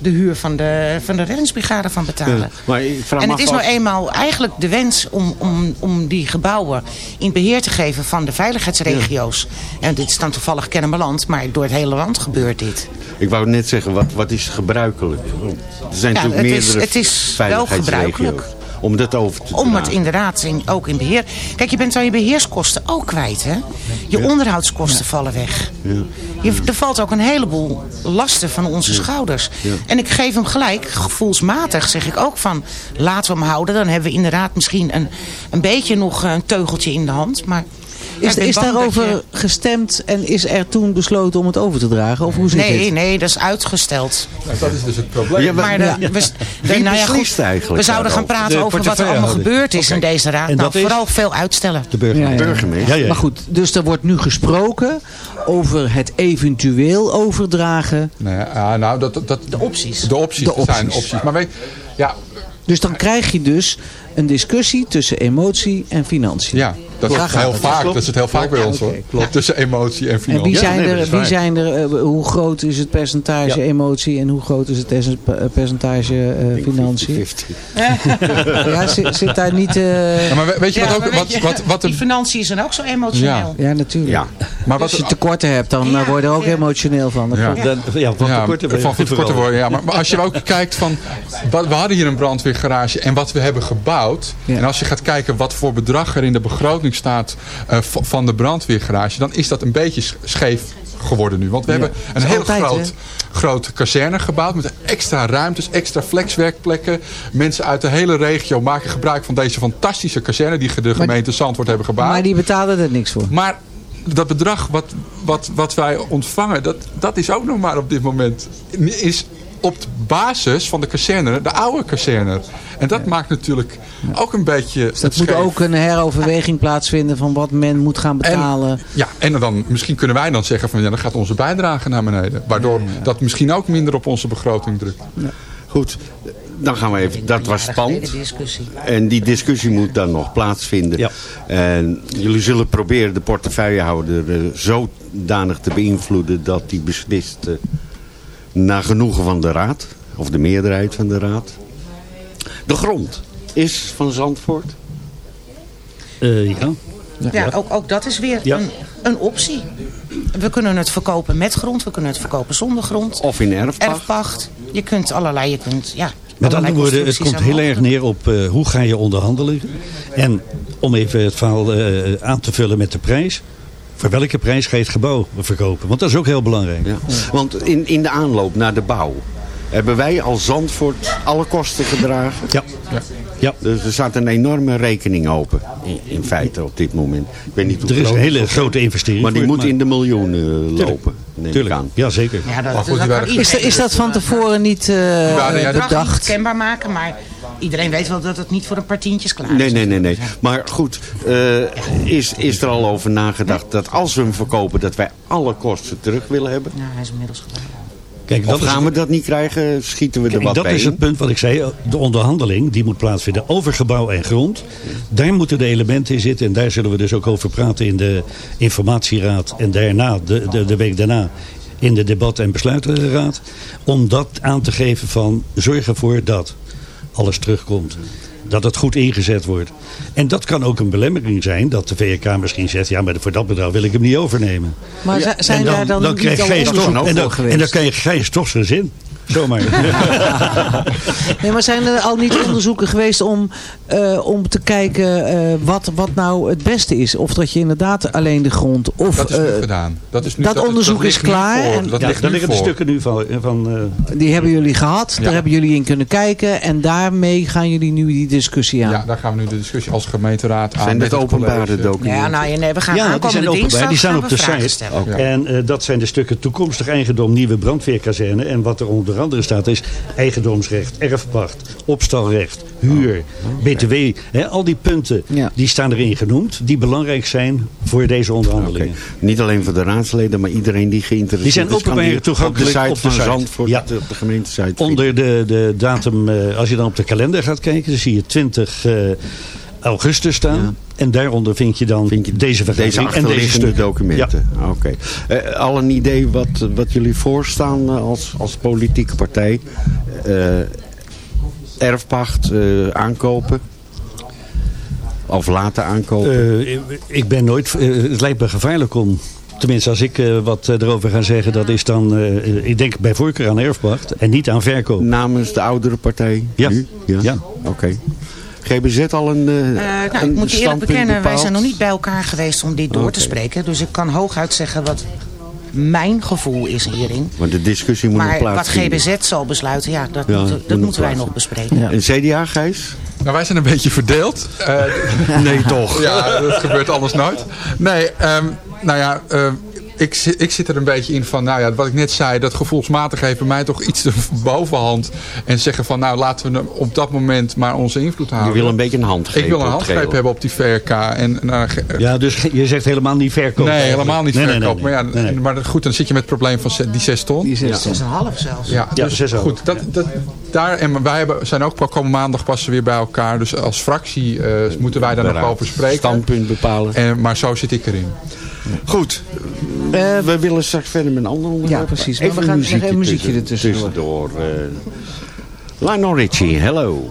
[SPEAKER 8] de huur van de, van de reddingsbrigade van betalen.
[SPEAKER 5] Ja, maar ik vraag
[SPEAKER 8] en het is nou eenmaal eigenlijk de wens om, om, om die gebouwen in beheer te geven van de veiligheidsregio's. En dit is dan toevallig Kennemerland, maar door het hele land gebeurt dit.
[SPEAKER 5] Ik wou net zeggen, wat, wat is gebruikelijk? Er zijn
[SPEAKER 8] Ja,
[SPEAKER 5] natuurlijk
[SPEAKER 8] het is-
[SPEAKER 5] meerdere
[SPEAKER 8] het is wel
[SPEAKER 5] veiligheidsregio's.
[SPEAKER 8] gebruikelijk.
[SPEAKER 5] Om dat over te
[SPEAKER 8] Om het inderdaad in, ook in beheer. Kijk, je bent dan je beheerskosten ook kwijt, hè? Je
[SPEAKER 5] Ja.
[SPEAKER 8] onderhoudskosten vallen weg.
[SPEAKER 5] Ja.
[SPEAKER 8] Je, er valt ook een heleboel lasten van onze schouders. En ik geef hem gelijk, gevoelsmatig zeg ik ook van... laten we hem houden, dan hebben we inderdaad misschien een, een beetje nog een teugeltje in de hand. Maar
[SPEAKER 6] Is, is daarover
[SPEAKER 8] je-
[SPEAKER 6] gestemd en is er toen besloten om het over te dragen? Of hoe zit
[SPEAKER 8] Nee,
[SPEAKER 6] het?
[SPEAKER 8] nee, dat is uitgesteld.
[SPEAKER 9] dat is dus het probleem.
[SPEAKER 5] Ja, maar-
[SPEAKER 8] Maar de-
[SPEAKER 5] ja.
[SPEAKER 8] we,
[SPEAKER 5] Wie
[SPEAKER 8] nou ja,
[SPEAKER 5] beslist
[SPEAKER 8] goed,
[SPEAKER 5] eigenlijk
[SPEAKER 8] we zouden gaan praten
[SPEAKER 7] De
[SPEAKER 8] over wat er allemaal gebeurd is in deze raad.
[SPEAKER 7] En
[SPEAKER 8] Nou, vooral veel uitstellen.
[SPEAKER 7] De burgemeester.
[SPEAKER 5] Ja, ja. Burgemeester.
[SPEAKER 7] Ja, ja.
[SPEAKER 6] Maar goed, dus er wordt nu gesproken over het eventueel overdragen.
[SPEAKER 9] Nee, ah, nou, dat, dat,
[SPEAKER 8] De opties.
[SPEAKER 9] De opties,
[SPEAKER 6] De
[SPEAKER 9] er zijn
[SPEAKER 6] opties.
[SPEAKER 9] opties. Maar weet, ja,
[SPEAKER 6] Dus dan krijg je dus een discussie tussen emotie en financiën.
[SPEAKER 9] ja dat, is heel vaak,
[SPEAKER 6] Klopt.
[SPEAKER 9] dat is het heel vaak bij ons hoor. Tussen emotie en
[SPEAKER 6] En
[SPEAKER 9] financiën.
[SPEAKER 6] wie zijn er, wie
[SPEAKER 7] waar.
[SPEAKER 6] zijn er eh, hoe groot is het percentage
[SPEAKER 7] Ja.
[SPEAKER 6] emotie en hoe groot is het eh, percentage eh, financiën?
[SPEAKER 5] 50.
[SPEAKER 6] Ja, zit, zit daar niet... eh,
[SPEAKER 9] Ja, maar we- weet je
[SPEAKER 8] Ja,
[SPEAKER 9] wat ook... Wat,
[SPEAKER 8] je,
[SPEAKER 9] wat, wat
[SPEAKER 8] die
[SPEAKER 9] de,
[SPEAKER 8] financiën zijn ook zo emotioneel.
[SPEAKER 6] ja, natuurlijk.
[SPEAKER 5] Ja.
[SPEAKER 9] maar
[SPEAKER 6] Als je tekorten hebt, dan eh,
[SPEAKER 8] Ja,
[SPEAKER 6] word je er ook
[SPEAKER 8] ja.
[SPEAKER 6] emotioneel van.
[SPEAKER 9] Ja.
[SPEAKER 6] klopt.
[SPEAKER 7] Dan, ja, van
[SPEAKER 9] ja,
[SPEAKER 7] tekorten
[SPEAKER 9] van goed tekorten worden. Ja, maar, als je ook kijkt van... wat- We hadden hier een brandweergarage en wat we hebben gebouwd. En als je gaat kijken wat voor bedrag er in de begroting staat eh, van de brandweergarage. Dan is dat een beetje sch- scheef geworden nu. Want we hebben een heel
[SPEAKER 6] altijd,
[SPEAKER 9] groot, groot kazerne gebouwd. Met extra ruimtes, extra flexwerkplekken. Mensen uit de hele regio maken gebruik van deze fantastische kazerne. Die de gemeente Zandvoort hebben gebouwd.
[SPEAKER 6] Maar die betalen er niks voor.
[SPEAKER 9] Maar dat bedrag wat, wat, wat wij ontvangen, dat, dat is ook nog maar op dit moment. Is op de basis van de kazerne, de oude kazerne. En dat maakt natuurlijk ook een beetje
[SPEAKER 6] Dus dat
[SPEAKER 9] het
[SPEAKER 6] moet
[SPEAKER 9] scheef.
[SPEAKER 6] ook een heroverweging plaatsvinden van wat men moet gaan betalen.
[SPEAKER 9] Ja, en dan misschien kunnen wij dan zeggen van ja, dan gaat onze bijdrage naar beneden. Waardoor dat misschien ook minder op onze begroting drukt.
[SPEAKER 5] Goed, dan gaan we even. Dat was spannend. En die discussie moet dan nog plaatsvinden.
[SPEAKER 7] Ja.
[SPEAKER 5] En jullie zullen proberen de portefeuillehouder eh, zodanig te beïnvloeden dat die beslist eh, naar genoegen van de raad. Of de meerderheid van de raad. De grond is van Zandvoort.
[SPEAKER 7] Eh, ja.
[SPEAKER 8] Ja, ook, ook dat is weer
[SPEAKER 7] Ja.
[SPEAKER 8] een, een optie. We kunnen het verkopen met grond, we kunnen het verkopen zonder grond.
[SPEAKER 5] Of in erfpacht.
[SPEAKER 8] Erfpacht. Je kunt allerlei, je kunt, ja.
[SPEAKER 7] Met andere woorden, het komt heel erg neer op eh, hoe ga je onderhandelen. En om even het verhaal eh, aan te vullen met de prijs. Voor welke prijs ga je het gebouw verkopen? Want dat is ook heel belangrijk.
[SPEAKER 5] Ja. Want in, in de aanloop naar de bouw hebben wij als Zandvoort alle kosten gedragen.
[SPEAKER 7] Ja. ja.
[SPEAKER 5] Dus er staat een enorme rekening open. In, in feite op dit moment. Ik weet niet hoe
[SPEAKER 7] Er is een hele grote investering.
[SPEAKER 5] Maar die moet in de miljoenen lopen. Neem ik
[SPEAKER 7] Tuurlijk,
[SPEAKER 5] aan.
[SPEAKER 7] ja zeker.
[SPEAKER 8] Ja, dat,
[SPEAKER 9] Maar goed,
[SPEAKER 8] dat
[SPEAKER 6] Is, is dat van tevoren niet eh,
[SPEAKER 9] dat-
[SPEAKER 6] bedacht?
[SPEAKER 8] niet kenbaar maken, maar iedereen weet wel dat het niet voor een paar tientjes klaar is.
[SPEAKER 5] Nee, nee, nee, nee. Maar goed, eh, is, is er al over nagedacht dat als we hem verkopen, dat wij alle kosten terug willen hebben?
[SPEAKER 8] Ja, hij is inmiddels gedaan.
[SPEAKER 7] Kijk, dat is
[SPEAKER 5] gaan we dat niet krijgen, schieten we er
[SPEAKER 7] Kijk,
[SPEAKER 5] wat
[SPEAKER 7] dat
[SPEAKER 5] bij
[SPEAKER 7] is
[SPEAKER 5] in?
[SPEAKER 7] het punt wat ik zei. De onderhandeling die moet plaatsvinden over gebouw en grond. Daar moeten de elementen in zitten. En daar zullen we dus ook over praten in de informatieraad. En daarna, de, de, de week daarna, in de debat- en besluitenraad. Om dat aan te geven van zorg ervoor dat alles terugkomt. Dat het goed ingezet wordt. En dat kan ook een belemmering zijn dat de VK misschien zegt... ja, maar voor dat bedrag wil ik hem niet overnemen.
[SPEAKER 6] Maar zi- zijn
[SPEAKER 7] dan,
[SPEAKER 6] daar dan,
[SPEAKER 7] dan
[SPEAKER 6] niet
[SPEAKER 7] krijg
[SPEAKER 6] al
[SPEAKER 7] Gijs
[SPEAKER 6] onderzoeken
[SPEAKER 7] toch, en, dan,
[SPEAKER 6] voor geweest?
[SPEAKER 7] en dan kan je Gijs toch zijn zin. Zomaar.
[SPEAKER 6] Nee, maar zijn er al niet onderzoeken geweest om, eh, om te kijken eh, wat, wat nou het beste is? Of dat je inderdaad alleen de grond... Of,
[SPEAKER 9] Dat is nu
[SPEAKER 6] eh,
[SPEAKER 9] gedaan. Dat, is nu,
[SPEAKER 6] dat
[SPEAKER 9] dat
[SPEAKER 6] onderzoek
[SPEAKER 9] dat
[SPEAKER 6] is
[SPEAKER 9] ligt nu
[SPEAKER 6] klaar
[SPEAKER 9] voor.
[SPEAKER 6] en-
[SPEAKER 9] Dat
[SPEAKER 7] ja,
[SPEAKER 9] ligt
[SPEAKER 7] daar
[SPEAKER 9] nu
[SPEAKER 7] liggen de
[SPEAKER 9] voor.
[SPEAKER 7] stukken nu van... van eh,
[SPEAKER 6] Die hebben jullie gehad,
[SPEAKER 9] Ja.
[SPEAKER 6] daar hebben jullie in kunnen kijken. En daarmee gaan jullie nu die discussie aan.
[SPEAKER 9] Ja, daar gaan we nu de discussie als gemeenteraad aan.
[SPEAKER 5] Zijn
[SPEAKER 9] met
[SPEAKER 5] dit
[SPEAKER 9] het
[SPEAKER 5] openbare
[SPEAKER 9] college.
[SPEAKER 5] documenten?
[SPEAKER 8] Ja, nou, ja, nee, we gaan
[SPEAKER 7] ja, die zijn openbaar. Die staan op de site. En eh, dat zijn de stukken toekomstig eigendom, nieuwe brandweerkazerne. En wat er onder andere staat is eigendomsrecht, erfpacht, opstalrecht, huur, btw. Hè, al die punten die staan erin genoemd. Die belangrijk zijn voor deze onderhandelingen.
[SPEAKER 5] Niet alleen voor de raadsleden, maar iedereen die geïnteresseerd
[SPEAKER 7] Die zijn
[SPEAKER 5] is.
[SPEAKER 7] openbaar
[SPEAKER 5] die
[SPEAKER 7] toegankelijk
[SPEAKER 5] op de
[SPEAKER 7] op
[SPEAKER 5] site
[SPEAKER 7] de
[SPEAKER 5] van. Zandvoort,
[SPEAKER 7] Ja.
[SPEAKER 5] op de, op de gemeentesite.
[SPEAKER 7] Onder de, de datum, eh, als je dan op de kalender gaat kijken, dan zie je 20 eh, augustus staan. En daaronder vind je dan deze
[SPEAKER 5] Deze
[SPEAKER 7] vergadering en deze stukken.
[SPEAKER 5] documenten. Oké. Eh, al een idee wat, wat jullie voorstaan eh, als, als politieke partij? Eh, erfpacht, aankopen? Of laten aankopen?
[SPEAKER 7] Ik ben nooit, het lijkt me gevaarlijk om, tenminste als ik wat erover ga zeggen, dat is dan, ik denk bij voorkeur aan erfpacht en niet aan verkoop.
[SPEAKER 5] Namens de oudere partij
[SPEAKER 7] Ja.
[SPEAKER 5] nu? Ja. Oké. GBZ al een, eh,
[SPEAKER 8] Eh, nou, ik
[SPEAKER 5] een
[SPEAKER 8] moet je eerlijk
[SPEAKER 5] standpunt
[SPEAKER 8] bekennen, wij
[SPEAKER 5] bepaald?
[SPEAKER 8] zijn nog niet bij elkaar geweest om dit door te spreken. Dus ik kan hooguit zeggen wat mijn gevoel is hierin.
[SPEAKER 5] Want de discussie moet nog
[SPEAKER 8] Maar wat
[SPEAKER 5] plaatsvinden.
[SPEAKER 8] GBZ zal besluiten, ja, dat,
[SPEAKER 5] Ja,
[SPEAKER 8] moeten-
[SPEAKER 5] moet
[SPEAKER 8] dat moeten wij nog
[SPEAKER 5] plaatsvinden.
[SPEAKER 8] bespreken.
[SPEAKER 5] En CDA, Gijs?
[SPEAKER 9] Nou, wij zijn een beetje verdeeld. Eh,
[SPEAKER 5] nee, toch?
[SPEAKER 9] Ja, dat gebeurt anders nooit. Nee, ehm, nou ja, ehm, ik, ik zit er een beetje in van, nou ja, wat ik net zei, dat gevoelsmatig heeft bij mij toch iets de bovenhand. En zeggen van, nou laten we op dat moment maar onze invloed houden.
[SPEAKER 5] Je wil een beetje een handgreep
[SPEAKER 9] Ik wil een handgreep hebben op die VRK. En, nou, ge-
[SPEAKER 7] Ja, dus je zegt helemaal niet verkoop.
[SPEAKER 9] Nee, helemaal niet
[SPEAKER 7] Nee, nee,
[SPEAKER 9] verkoop.
[SPEAKER 7] nee,
[SPEAKER 9] maar, ja,
[SPEAKER 7] nee, nee.
[SPEAKER 9] maar goed, dan zit je met het probleem van die 6 ton. Die
[SPEAKER 6] zes ton.
[SPEAKER 8] 6,5 zelfs.
[SPEAKER 9] Ja,
[SPEAKER 7] Ja,
[SPEAKER 9] dus
[SPEAKER 7] 6,5.
[SPEAKER 9] goed. Dat, dat, daar, en wij hebben, zijn ook komen maandag pas weer bij elkaar. Dus als fractie eh, moeten wij daar nog over spreken.
[SPEAKER 5] Standpunt bepalen.
[SPEAKER 9] En, maar zo zit ik erin.
[SPEAKER 5] Goed. we willen straks verder met een ander onderwerp.
[SPEAKER 6] Ja, precies. Maar
[SPEAKER 5] Even
[SPEAKER 6] we gaan even muziekje
[SPEAKER 5] tussen-
[SPEAKER 6] ertussendoor.
[SPEAKER 5] tussendoor. eh. Lionel Richie, hello.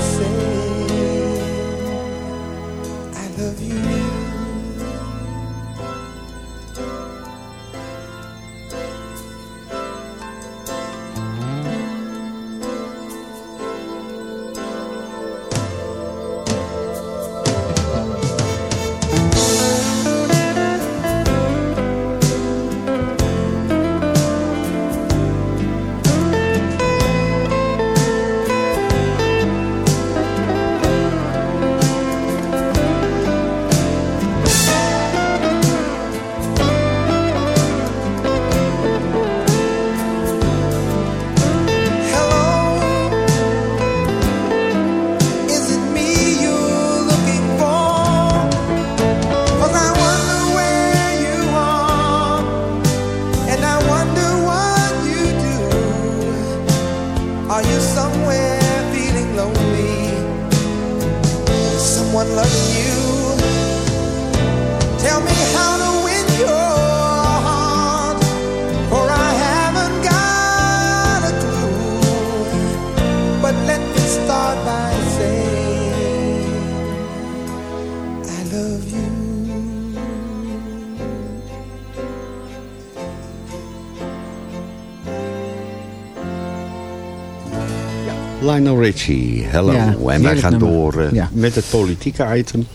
[SPEAKER 5] Richie, hello.
[SPEAKER 6] Ja,
[SPEAKER 5] en wij gaan
[SPEAKER 6] nummer.
[SPEAKER 5] door eh,
[SPEAKER 6] Ja.
[SPEAKER 5] met het politieke item.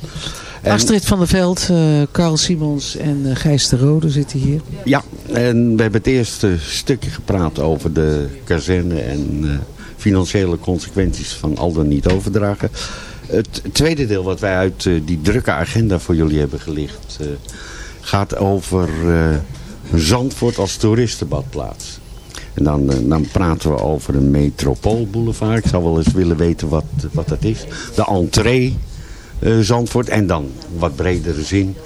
[SPEAKER 5] En-
[SPEAKER 6] Astrid van der Veld, eh Carl Simons en eh, Gijs de Rode zitten hier.
[SPEAKER 5] Ja, en we hebben het eerste stukje gepraat over de kazerne en financiële consequenties van al dan niet overdragen. Het tweede deel wat wij uit die drukke agenda voor jullie hebben gelicht gaat over Zandvoort als toeristenbadplaats. En dan, eh, dan praten we over een metropoolboulevard. Ik zou wel eens willen weten wat, wat dat is. De entree eh, Zandvoort en dan wat bredere zin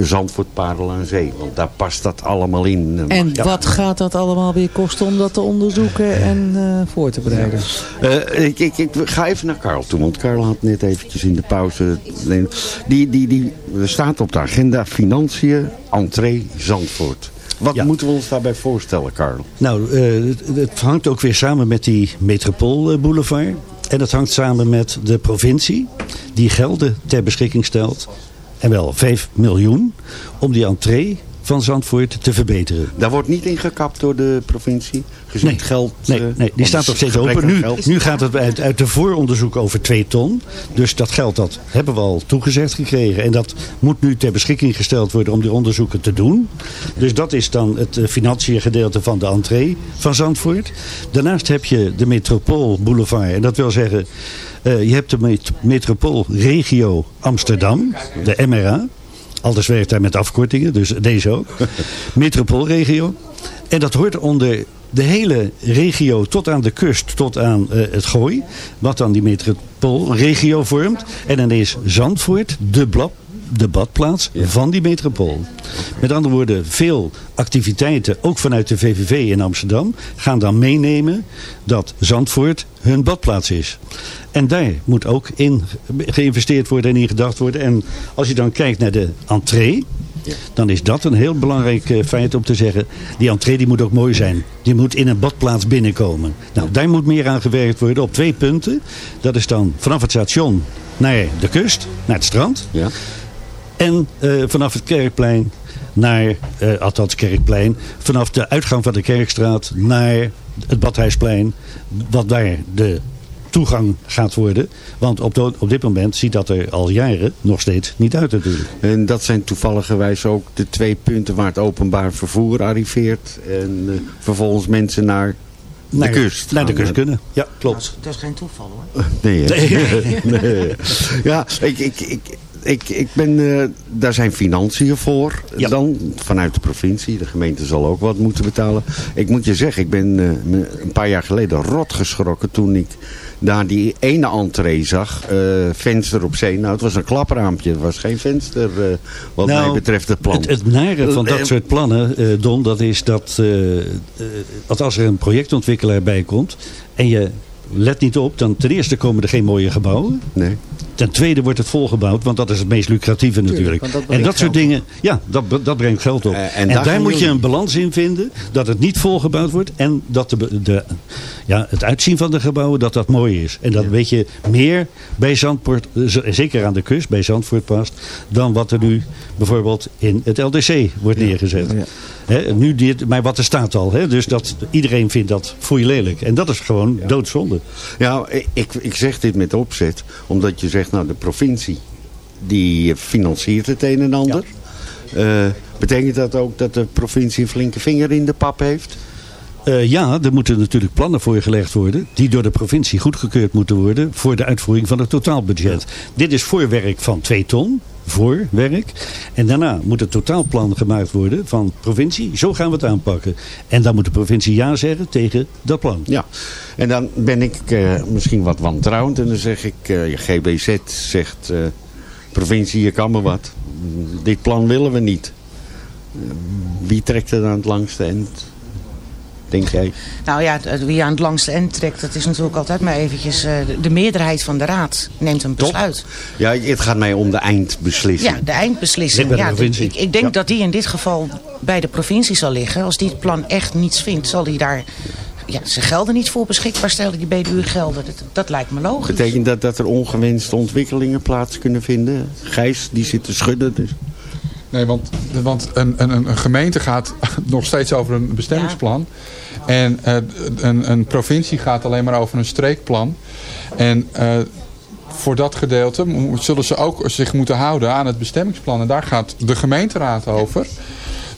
[SPEAKER 5] Zandvoort Parel aan Zee. Want daar past dat allemaal in.
[SPEAKER 6] En
[SPEAKER 5] Ja.
[SPEAKER 6] wat gaat dat allemaal weer kosten om dat te onderzoeken en eh, voor te bereiden?
[SPEAKER 5] Eh, ik, ik, ik ga even naar Karl toe, want Karl had net eventjes in de pauze... Die, die, die, er staat op de agenda Financiën, entree, Zandvoort. Wat moeten we ons daarbij voorstellen, Karl?
[SPEAKER 7] Nou, eh, het, het hangt ook weer samen met die Metropoolboulevard. En dat hangt samen met de provincie die gelden ter beschikking stelt. En wel 5 miljoen om die entree van Zandvoort te verbeteren.
[SPEAKER 5] Daar wordt niet in gekapt door de provincie? Gezien het geld...
[SPEAKER 7] Nee,
[SPEAKER 5] eh,
[SPEAKER 7] nee die
[SPEAKER 5] want
[SPEAKER 7] staat nog steeds open. Nu, nu gaat het uit, uit de vooronderzoek over 2 ton. Dus dat geld dat hebben we al toegezegd gekregen. En dat moet nu ter beschikking gesteld worden om die onderzoeken te doen. Dus dat is dan het eh, financiën gedeelte van de entree van Zandvoort. Daarnaast heb je de Metropool Boulevard. En dat wil zeggen, eh, je hebt de met metropoolregio Amsterdam, de MRA. Alles werkt daar met afkortingen, dus deze ook. Metropoolregio. En dat hoort onder de hele regio tot aan de kust, tot aan eh, het Gooi. Wat dan die metropoolregio vormt. En dan is Zandvoort de, blad, de badplaats van die metropool. Met andere woorden, veel activiteiten, ook vanuit de VVV in Amsterdam, gaan dan meenemen dat Zandvoort hun badplaats is. En daar moet ook in geïnvesteerd worden en in gedacht worden. En als je dan kijkt naar de entree, dan is dat een heel belangrijk eh, feit om te zeggen. Die entree die moet ook mooi zijn. Die moet in een badplaats binnenkomen. Nou, daar moet meer aan gewerkt worden op twee punten. Dat is dan vanaf het station naar de kust, naar het strand.
[SPEAKER 5] Ja.
[SPEAKER 7] En eh, vanaf het Kerkplein naar, eh althans Kerkplein, vanaf de uitgang van de Kerkstraat naar het Badhuisplein. Wat daar de toegang gaat worden. Want op, de- op dit moment ziet dat er al jaren nog steeds niet uit natuurlijk.
[SPEAKER 5] En dat zijn toevalligerwijs ook de twee punten waar het openbaar vervoer arriveert. En eh, vervolgens mensen naar de
[SPEAKER 7] Naar-
[SPEAKER 5] kust.
[SPEAKER 7] naar de kust kunnen. Ja, klopt.
[SPEAKER 8] Dat is geen toeval hoor.
[SPEAKER 5] Nee?
[SPEAKER 7] Nee.
[SPEAKER 5] Nee. Ja, ik, ik, ik, ik, ik ben, eh, daar zijn financiën voor. Dan vanuit de provincie. De gemeente zal ook wat moeten betalen. Ik moet je zeggen, ik ben eh, een paar jaar geleden rot geschrokken toen ik daar die ene entree zag. eh, venster op zee. Nou, het was een klapraampje. Het was geen venster wat
[SPEAKER 7] Nou,
[SPEAKER 5] mij betreft het plan.
[SPEAKER 7] Het, het nare van dat soort plannen, Don, dat is dat, dat als er een projectontwikkelaar bij komt en je let niet op, dan ten eerste komen er geen mooie gebouwen.
[SPEAKER 5] Nee.
[SPEAKER 7] Ten tweede wordt het volgebouwd, want dat is het meest lucratieve natuurlijk.
[SPEAKER 5] dat
[SPEAKER 7] en dat soort dingen, ja, dat, dat brengt geld op.
[SPEAKER 5] en
[SPEAKER 7] en
[SPEAKER 5] daar
[SPEAKER 7] moet je een balans in vinden, dat het niet volgebouwd wordt en dat de, de, ja, het uitzien van de gebouwen, dat dat mooi is. En dat een beetje meer bij Zandvoort, eh, zeker aan de kust, bij Zandvoort past, dan wat er nu bijvoorbeeld in het LDC wordt neergezet. Hè, nu dit, maar wat er staat al, hè, dus dat iedereen vindt dat voor je lelijk. En dat is gewoon doodzonde.
[SPEAKER 5] Ja, ik, ik zeg dit met opzet. Omdat je zegt, nou de provincie die financiert het een en ander. Eh, betekent dat ook dat de provincie een flinke vinger in de pap heeft?
[SPEAKER 7] Eh, ja, er moeten natuurlijk plannen voor gelegd worden. Die door de provincie goedgekeurd moeten worden. Voor de uitvoering van het totaalbudget. Dit is voorwerk van 2 ton. Voorwerk. En daarna moet het totaalplan gemaakt worden van provincie. Zo gaan we het aanpakken. En dan moet de provincie ja zeggen tegen dat plan.
[SPEAKER 5] Ja, en dan ben ik eh, misschien wat wantrouwend. En dan zeg ik, eh, je GBZ zegt, provincie, je kan maar wat. Dit plan willen we niet. Wie trekt er aan het langste eind? Denk jij?
[SPEAKER 8] Nou ja, wie aan het langste eind trekt, dat is natuurlijk altijd maar eventjes... eh, de- de meerderheid van de raad neemt een besluit.
[SPEAKER 5] Ja, het gaat mij om de eindbeslissing.
[SPEAKER 8] Ja, de eindbeslissing.
[SPEAKER 5] De
[SPEAKER 8] Ja, de- ik, ik denk
[SPEAKER 5] Ja.
[SPEAKER 8] dat die in dit geval bij de provincie zal liggen. Als die het plan echt niets vindt, zal die daar ja, zijn gelden niet voor beschikbaar stellen. Die BDU gelden. Dat, dat lijkt me logisch.
[SPEAKER 5] Betekent dat dat er ongewenste ontwikkelingen plaats kunnen vinden? Gijs, die zit te schudden. Dus.
[SPEAKER 9] Nee, want, want een, een, een gemeente gaat nog steeds over een bestemmingsplan. En eh, een, een provincie gaat alleen maar over een streekplan. En eh, voor dat gedeelte zullen ze ook zich moeten houden aan het bestemmingsplan. En daar gaat de gemeenteraad over.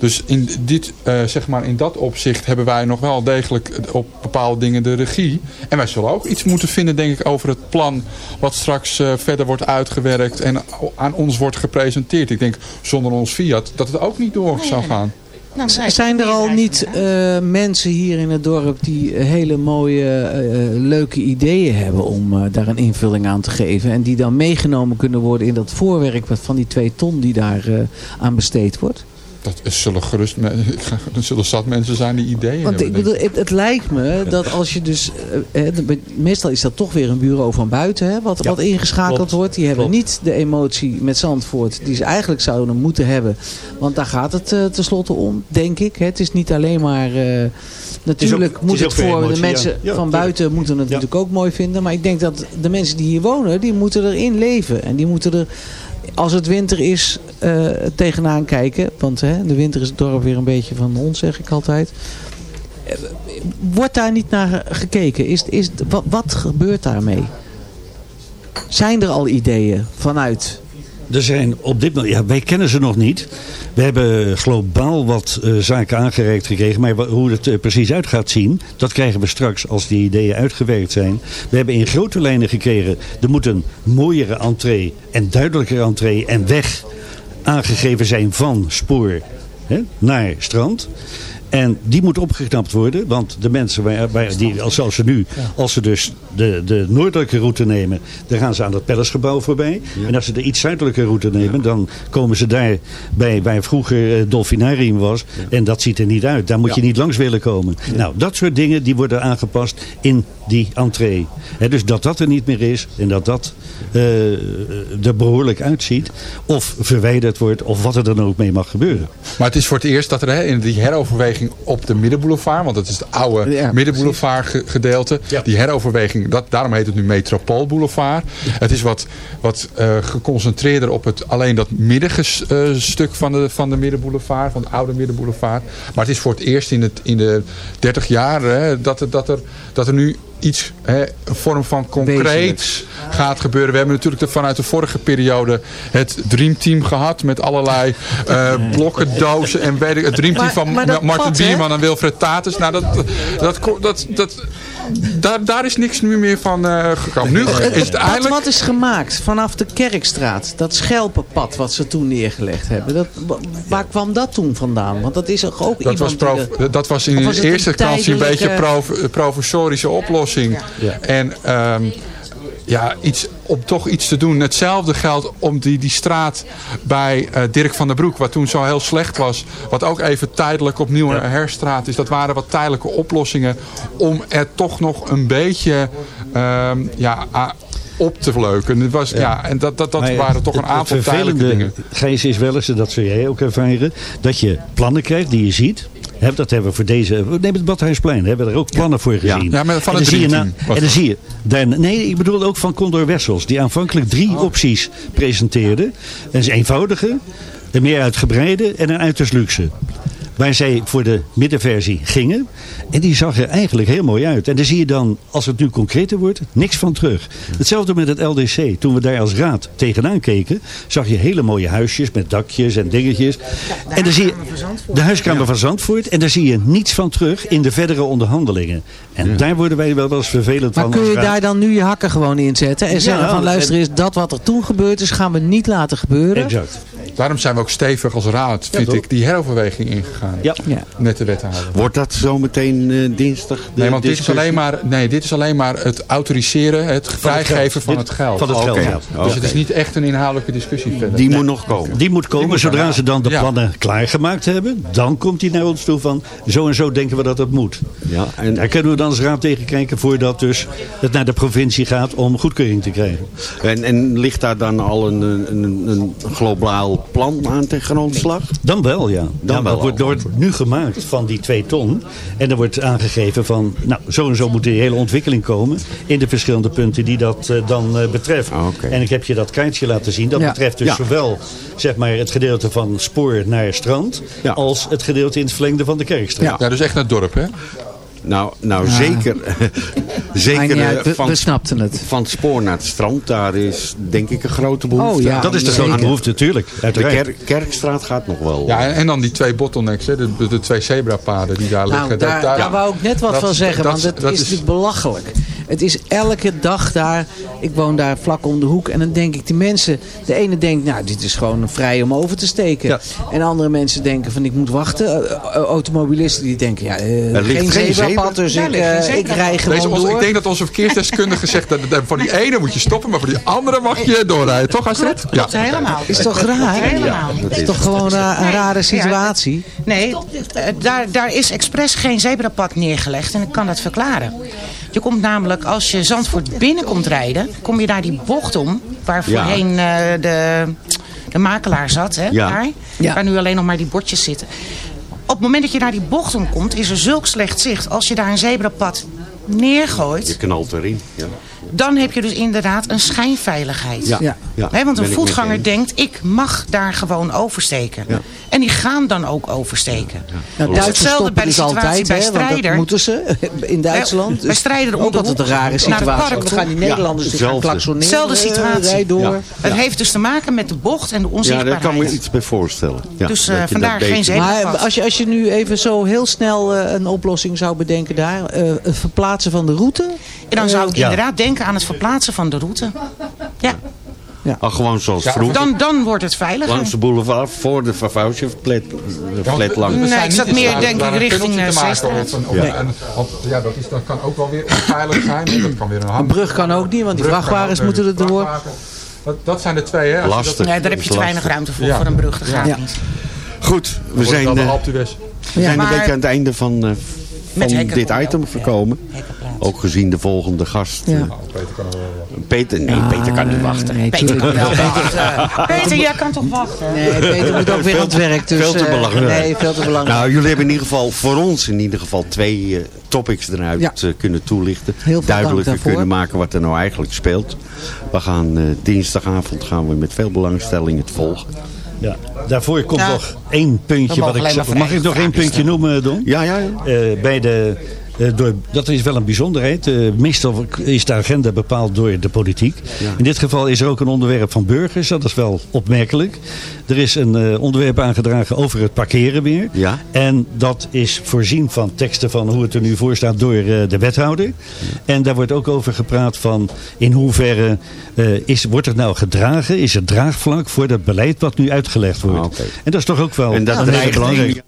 [SPEAKER 9] Dus in, dit, eh, zeg maar in dat opzicht hebben wij nog wel degelijk op bepaalde dingen de regie. En wij zullen ook iets moeten vinden, denk ik, over het plan wat straks eh, verder wordt uitgewerkt en aan ons wordt gepresenteerd. Ik denk zonder ons Fiat dat het ook niet door zou gaan.
[SPEAKER 8] Nou,
[SPEAKER 6] Zijn er al niet eh, mensen hier in het dorp die hele mooie, leuke ideeën hebben om daar een invulling aan te geven? En die dan meegenomen kunnen worden in dat voorwerk wat van die twee ton die daar aan besteed wordt?
[SPEAKER 9] Dat is- zullen gerust er zullen zat mensen zijn die ideeën
[SPEAKER 6] Want ik
[SPEAKER 9] hebben. denk
[SPEAKER 6] bedoel, het, het lijkt me dat als je dus... eh, eh, meestal is dat toch weer een bureau van buiten hè, wat,
[SPEAKER 7] Ja,
[SPEAKER 6] wat ingeschakeld
[SPEAKER 7] klopt,
[SPEAKER 6] wordt. Die hebben
[SPEAKER 7] klopt.
[SPEAKER 6] niet de emotie met Zandvoort die ze eigenlijk zouden moeten hebben. Want daar gaat het eh, tenslotte om, denk ik. Hè. Het is niet alleen maar... eh, natuurlijk
[SPEAKER 7] het
[SPEAKER 6] moet het voor de
[SPEAKER 7] emotie,
[SPEAKER 6] mensen
[SPEAKER 7] Ja,
[SPEAKER 6] van buiten moeten het natuurlijk ook mooi vinden. Maar ik denk dat de mensen die hier wonen, die moeten erin leven. En die moeten er als het winter is, eh, tegenaan kijken. Want hè, de winter is het dorp weer een beetje van ons, zeg ik altijd. Eh, Wordt daar niet naar gekeken? Is, is, wat, wat gebeurt daarmee? Zijn er al ideeën vanuit?
[SPEAKER 7] Er zijn op dit moment, ja, wij kennen ze nog niet. We hebben globaal wat eh, zaken aangereikt gekregen. Maar hoe het er precies uit gaat zien, dat krijgen we straks als die ideeën uitgewerkt zijn. We hebben in grote lijnen gekregen, er moet een mooiere entree en duidelijker entree en weg aangegeven zijn van spoor hè, naar strand. En die moet opgeknapt worden, want de mensen waar, waar die, als, als ze nu, als ze dus de, de noordelijke route nemen, dan gaan ze aan het Palacegebouw voorbij. En als ze de iets zuidelijke route nemen, dan komen ze daar bij waar vroeger het Dolfinarium was. En dat ziet er niet uit. Daar moet je niet langs willen komen. Nou, dat soort dingen die worden aangepast in die entree. Dus dat dat er niet meer is en dat dat eh, er behoorlijk uitziet. Of verwijderd wordt, of wat er dan ook mee mag gebeuren.
[SPEAKER 9] Maar het is voor het eerst dat er in die heroverweging op de Middenboulevard, want dat is het oude Middenboulevard ge- gedeelte, die heroverweging, dat, daarom heet het nu Metropoolboulevard. Het is wat, wat eh, geconcentreerder op het, alleen dat middenstuk van de, van de Middenboulevard, van de oude Middenboulevard. Maar het is voor het eerst in, het, in de 30 jaar hè, dat, er, dat, er, dat er nu iets, hè, een vorm van concreets gaat gebeuren. We hebben natuurlijk de, vanuit de vorige periode het Dreamteam gehad met allerlei eh, blokken, dozen en weet ik, het Dreamteam
[SPEAKER 6] Maar-
[SPEAKER 9] van
[SPEAKER 6] maar
[SPEAKER 9] Martin
[SPEAKER 6] pad?
[SPEAKER 9] Bierman en Wilfred Tatus. Nou, dat, dat, dat, dat, dat, daar, daar is niks nu meer van eh, gekomen. Nu is het eigenlijk...
[SPEAKER 6] wat is gemaakt vanaf de Kerkstraat, dat schelpenpad wat ze toen neergelegd hebben. Dat, wa- waar kwam dat toen vandaan? Want dat is toch ook
[SPEAKER 9] Dat
[SPEAKER 6] iemand
[SPEAKER 9] was, dat was in
[SPEAKER 6] was
[SPEAKER 9] eerste instantie een beetje een provisorische oplossing. En ehm, ja, iets, om toch iets te doen. Hetzelfde geldt om die, die straat bij eh, Dirk van der Broek, wat toen zo heel slecht was. Wat ook even tijdelijk opnieuw een herstraat is. Dat waren wat tijdelijke oplossingen om er toch nog een beetje ehm, ja, op te leuken. Het was, ja. en dat, dat, dat
[SPEAKER 7] Maar
[SPEAKER 9] waren toch een
[SPEAKER 7] het-
[SPEAKER 9] aantal
[SPEAKER 7] Het
[SPEAKER 9] tijdelijke dingen.
[SPEAKER 7] Gijs, is wel eens, en dat zul jij ook ervaren, dat je plannen krijgt die je ziet. Dat hebben we voor deze, neem het Badhuisplein, hebben we er ook plannen voor gezien.
[SPEAKER 9] Ja, maar van
[SPEAKER 7] en
[SPEAKER 9] het
[SPEAKER 7] dan
[SPEAKER 9] dreamteam was
[SPEAKER 7] En dan zie je, daar, nee, ik bedoel ook van Condor Wessels, die aanvankelijk drie
[SPEAKER 9] Oh.
[SPEAKER 7] opties presenteerde. Een eenvoudige, een meer uitgebreide en een uiterst luxe. Waar zij voor de middenversie gingen. En die zag er eigenlijk heel mooi uit. En daar zie je dan, als het nu concreter wordt, niks van terug. Hetzelfde met het LDC. Toen we daar als raad tegenaan keken, zag je hele mooie huisjes met dakjes en dingetjes. en dan zie je de huiskamer van Zandvoort. En daar zie je niets van terug in de verdere onderhandelingen. En daar worden wij wel eens vervelend
[SPEAKER 6] Maar
[SPEAKER 7] van.
[SPEAKER 6] kun
[SPEAKER 7] als
[SPEAKER 6] je
[SPEAKER 7] raad.
[SPEAKER 6] daar dan nu je hakken gewoon in zetten? En
[SPEAKER 7] Ja,
[SPEAKER 6] zeggen van luister
[SPEAKER 7] en-
[SPEAKER 6] eens, dat wat er toen gebeurd is, gaan we niet laten gebeuren.
[SPEAKER 7] Exact.
[SPEAKER 9] Daarom zijn we ook stevig als raad, vind ik, die heroverweging ingegaan.
[SPEAKER 7] Ja.
[SPEAKER 9] Met de wethouder.
[SPEAKER 5] Wordt dat zometeen eh, dinsdag de
[SPEAKER 9] Nee, want dit is, alleen maar, nee, dit is alleen maar het autoriseren, het vrijgeven van het geld.
[SPEAKER 7] Van het geld, ja.
[SPEAKER 9] Dus het is niet echt een inhoudelijke discussie verder.
[SPEAKER 5] Die moet nog komen.
[SPEAKER 7] Die moet komen zodra ze dan de
[SPEAKER 9] Ja.
[SPEAKER 7] plannen klaargemaakt hebben. Dan komt hij naar ons toe van zo en zo denken we dat het moet.
[SPEAKER 5] Ja, en
[SPEAKER 7] Daar kunnen we dan als raad tegen kijken voordat dus het naar de provincie gaat om goedkeuring te krijgen.
[SPEAKER 5] En, en ligt daar dan al een, een, een, een plan aan ten grondslag?
[SPEAKER 7] Dan wel, ja. Dan
[SPEAKER 5] wel
[SPEAKER 7] wordt, nu gemaakt van die twee ton. En er wordt aangegeven van, nou, zo en zo moet die hele ontwikkeling komen. In de verschillende punten die dat eh, dan eh, betreft. En ik heb je dat kaartje laten zien. Dat
[SPEAKER 6] Ja.
[SPEAKER 7] betreft dus
[SPEAKER 5] Ja.
[SPEAKER 7] zowel zeg maar, het gedeelte van spoor naar strand.
[SPEAKER 5] Ja.
[SPEAKER 7] Als het gedeelte in het verlengde van de Kerkstraat.
[SPEAKER 9] Ja, dus echt naar het dorp, hè?
[SPEAKER 5] Nou, nou
[SPEAKER 6] Ja.
[SPEAKER 5] zeker. zeker eh,
[SPEAKER 6] we-
[SPEAKER 5] van,
[SPEAKER 6] we snapten het.
[SPEAKER 5] van het spoor naar het strand, daar is denk ik een grote behoefte.
[SPEAKER 6] Oh, ja.
[SPEAKER 7] Dat is de
[SPEAKER 6] Zeker.
[SPEAKER 7] grote behoefte, natuurlijk.
[SPEAKER 5] De. Kerk- Kerkstraat gaat nog wel.
[SPEAKER 9] Ja, en, dan die twee bottlenecks, hè, de, twee zebrapaden die daar
[SPEAKER 6] Nou,
[SPEAKER 9] liggen.
[SPEAKER 6] daar,
[SPEAKER 9] Dat-
[SPEAKER 6] daar wou ik net wat
[SPEAKER 9] dat-
[SPEAKER 6] van zeggen,
[SPEAKER 9] dat-
[SPEAKER 6] want het
[SPEAKER 9] dat
[SPEAKER 6] is natuurlijk belachelijk. Het is elke dag daar, ik woon daar vlak om de hoek en dan denk ik, die mensen, de ene denkt, nou dit is gewoon vrij om over te steken.
[SPEAKER 7] Ja.
[SPEAKER 6] En andere mensen denken van ik moet wachten. Eh, eh, automobilisten die denken, ja, eh,
[SPEAKER 5] Er ligt
[SPEAKER 6] geen
[SPEAKER 5] geen
[SPEAKER 6] zebrapad, dus ik, ik rij
[SPEAKER 9] Deze,
[SPEAKER 6] gewoon
[SPEAKER 9] onze-
[SPEAKER 6] door.
[SPEAKER 9] ik denk dat onze verkeersdeskundige zegt dat dat van die ene moet je stoppen, maar voor die andere mag je doorrijden. Toch, Astrid?
[SPEAKER 8] Klopt helemaal.
[SPEAKER 6] Is toch raar?
[SPEAKER 8] Helemaal.
[SPEAKER 6] Het is toch gewoon een, rare
[SPEAKER 8] ja,
[SPEAKER 6] situatie?
[SPEAKER 8] Nee, daar, daar is expres geen zebrapad neergelegd en ik kan dat verklaren. Je komt namelijk, als je Zandvoort binnenkomt rijden, kom je daar die bocht om, waar voorheen eh, de, de makelaar zat, hè,
[SPEAKER 5] Ja.
[SPEAKER 8] daar,
[SPEAKER 6] Ja.
[SPEAKER 8] waar nu alleen nog maar die bordjes zitten. Op het moment dat je naar die bocht om komt, is er zulk slecht zicht. Als je daar een zebrapad
[SPEAKER 5] Je
[SPEAKER 8] neergooit,
[SPEAKER 5] knalt erin. Ja.
[SPEAKER 8] Dan heb je dus inderdaad een schijnveiligheid.
[SPEAKER 5] Ja.
[SPEAKER 6] Ja.
[SPEAKER 5] Ja,
[SPEAKER 8] Hè, want een voetganger denkt, ik mag daar gewoon oversteken.
[SPEAKER 5] Ja.
[SPEAKER 8] En die gaan dan ook oversteken.
[SPEAKER 6] Nou,
[SPEAKER 8] hetzelfde bij de
[SPEAKER 6] dus
[SPEAKER 8] situatie
[SPEAKER 6] altijd,
[SPEAKER 8] bij
[SPEAKER 6] want dat
[SPEAKER 8] strijder.
[SPEAKER 6] moeten ze in Duitsland.
[SPEAKER 8] Bij strijder om
[SPEAKER 6] ook
[SPEAKER 8] de
[SPEAKER 6] altijd een rare
[SPEAKER 8] het
[SPEAKER 6] situatie. Dan gaan die. Nederlanders gaan
[SPEAKER 5] hetzelfde.
[SPEAKER 6] klaksoneren.
[SPEAKER 8] Zelfde
[SPEAKER 6] eh,
[SPEAKER 8] situatie.
[SPEAKER 6] Door.
[SPEAKER 5] Ja.
[SPEAKER 8] Het heeft dus te maken met de bocht en de
[SPEAKER 5] Ja,
[SPEAKER 8] onzichtbaarheid.
[SPEAKER 5] daar kan me iets bij voorstellen. Ja,
[SPEAKER 8] Dus, eh,
[SPEAKER 5] je
[SPEAKER 8] vandaar geen zebrapad.
[SPEAKER 6] Maar als je, als je nu even zo heel snel eh, een oplossing zou bedenken daar. eh, het verplaatsen van de route.
[SPEAKER 8] En dan zou ik
[SPEAKER 7] Ja.
[SPEAKER 8] inderdaad denken aan het verplaatsen van de route. Ja,
[SPEAKER 5] Ah, gewoon zoals
[SPEAKER 9] Ja,
[SPEAKER 5] vroeger.
[SPEAKER 8] dan, dan wordt het veiliger.
[SPEAKER 5] Langs de boulevard voor de Vavouwtje flat, flat lang.
[SPEAKER 8] Nee, ik zat meer, denk ik, richting,
[SPEAKER 9] tunneltje te
[SPEAKER 8] eh,
[SPEAKER 9] maken
[SPEAKER 8] Zeestraat.
[SPEAKER 9] of een- of een- want ja, dat, is, dat kan ook wel weer onveilig zijn. Dat kan weer een,
[SPEAKER 6] brug kan ook niet, want die vrachtwagens
[SPEAKER 9] ook,
[SPEAKER 6] moeten
[SPEAKER 9] eh,
[SPEAKER 6] er door.
[SPEAKER 9] Dat, dat zijn de twee, hè? Als je dat-
[SPEAKER 5] Lastig.
[SPEAKER 8] Nee, daar heb je te weinig ruimte voor,
[SPEAKER 9] Ja.
[SPEAKER 8] voor een brug. Dat gaat
[SPEAKER 6] Ja.
[SPEAKER 8] niet.
[SPEAKER 5] Goed, we zijn, eh, we zijn
[SPEAKER 8] maar-
[SPEAKER 5] een beetje aan het einde van, eh,
[SPEAKER 8] Met
[SPEAKER 5] van dit item
[SPEAKER 8] ja.
[SPEAKER 5] gekomen. Ook gezien de volgende gast.
[SPEAKER 6] Ja.
[SPEAKER 5] eh,
[SPEAKER 9] Oh, Peter kan wel wat.
[SPEAKER 5] Peter, nee, Peter kan niet wachten.
[SPEAKER 6] Nee,
[SPEAKER 8] Peter kan
[SPEAKER 6] niet.
[SPEAKER 8] wel wachten. Peter, jij kan toch wachten?
[SPEAKER 6] Nee, Peter moet ook weer aan het werk. Dus,
[SPEAKER 5] veel te
[SPEAKER 6] eh,
[SPEAKER 5] belangrijk.
[SPEAKER 6] Nee, veel te belangrijk.
[SPEAKER 5] Nou, jullie hebben in ieder geval voor ons in ieder geval twee eh, topics eruit
[SPEAKER 6] Ja.
[SPEAKER 5] kunnen toelichten.
[SPEAKER 6] Heel veel
[SPEAKER 5] Duidelijker kunnen maken wat er nou eigenlijk speelt. We gaan eh, dinsdagavond gaan we met veel belangstelling het volgen.
[SPEAKER 7] Ja. Daarvoor komt
[SPEAKER 8] Ja.
[SPEAKER 7] nog één puntje. Wat ik, zou- mag ik nog één puntje noemen, Don?
[SPEAKER 5] Ja, ja, ja.
[SPEAKER 7] Eh, bij de, door, dat is wel een bijzonderheid. Eh, meestal is de agenda bepaald door de politiek. In dit geval is er ook een onderwerp van burgers. Dat is wel opmerkelijk. Er is een eh, onderwerp aangedragen over het parkeren weer.
[SPEAKER 5] Ja.
[SPEAKER 7] En dat is voorzien van teksten van hoe het er nu voor staat door eh, de wethouder. En daar wordt ook over gepraat van in hoeverre eh, is, wordt het nou gedragen? Is het draagvlak voor dat beleid wat nu uitgelegd wordt?
[SPEAKER 5] Ah.
[SPEAKER 7] En dat is toch ook wel
[SPEAKER 5] En dat
[SPEAKER 7] een hele belangrijke.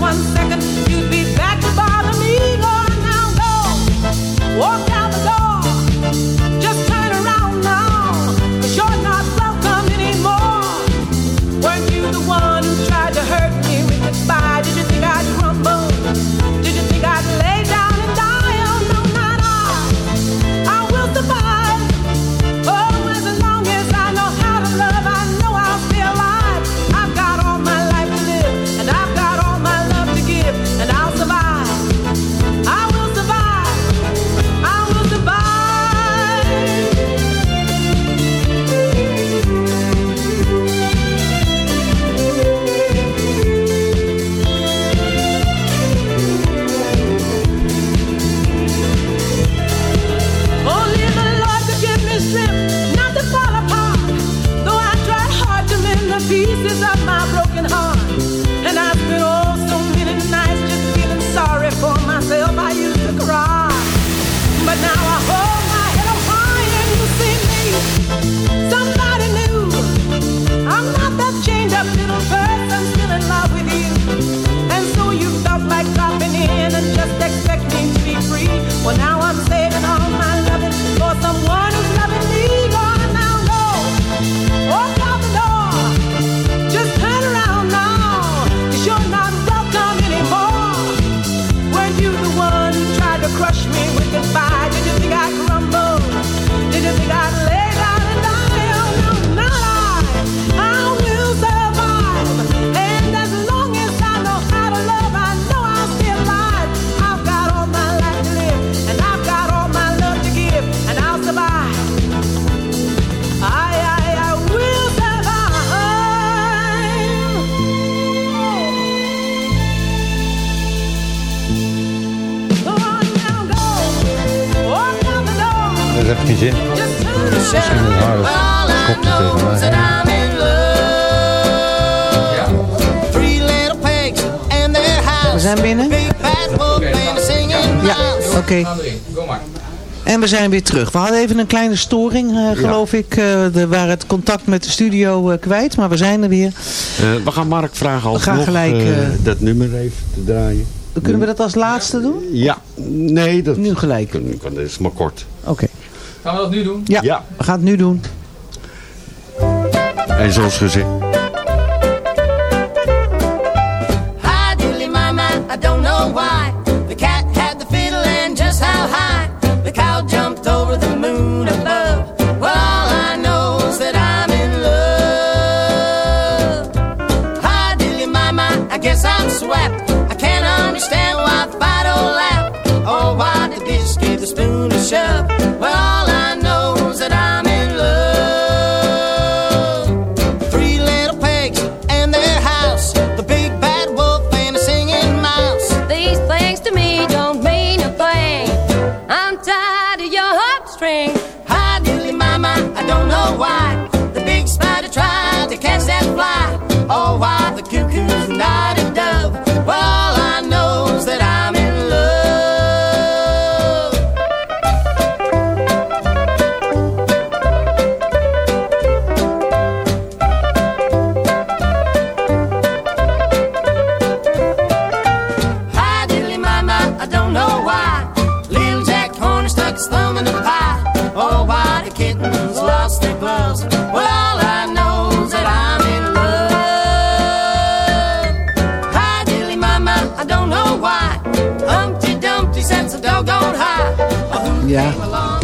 [SPEAKER 10] one second, you'd be back to bother me, Lord, now, go. Walk
[SPEAKER 6] Well,
[SPEAKER 10] now
[SPEAKER 6] oké. En we zijn weer terug. We hadden even een kleine storing, eh, geloof ik. Eh, we waren het contact met de studio eh, kwijt, maar we zijn er weer.
[SPEAKER 5] Eh, we gaan Mark vragen
[SPEAKER 6] We gaan gelijk,
[SPEAKER 5] eh,
[SPEAKER 6] eh,
[SPEAKER 5] dat nummer even te draaien.
[SPEAKER 6] Kunnen we dat als laatste doen?
[SPEAKER 5] Ja, nee. Dat,
[SPEAKER 6] nu gelijk.
[SPEAKER 5] Kan, kan, dat is maar kort.
[SPEAKER 6] Oké.
[SPEAKER 9] Gaan we dat nu doen?
[SPEAKER 6] Ja,
[SPEAKER 5] Ja.
[SPEAKER 6] we gaan het nu doen.
[SPEAKER 5] En zoals gezegd.
[SPEAKER 10] with a spoon to shove. Well,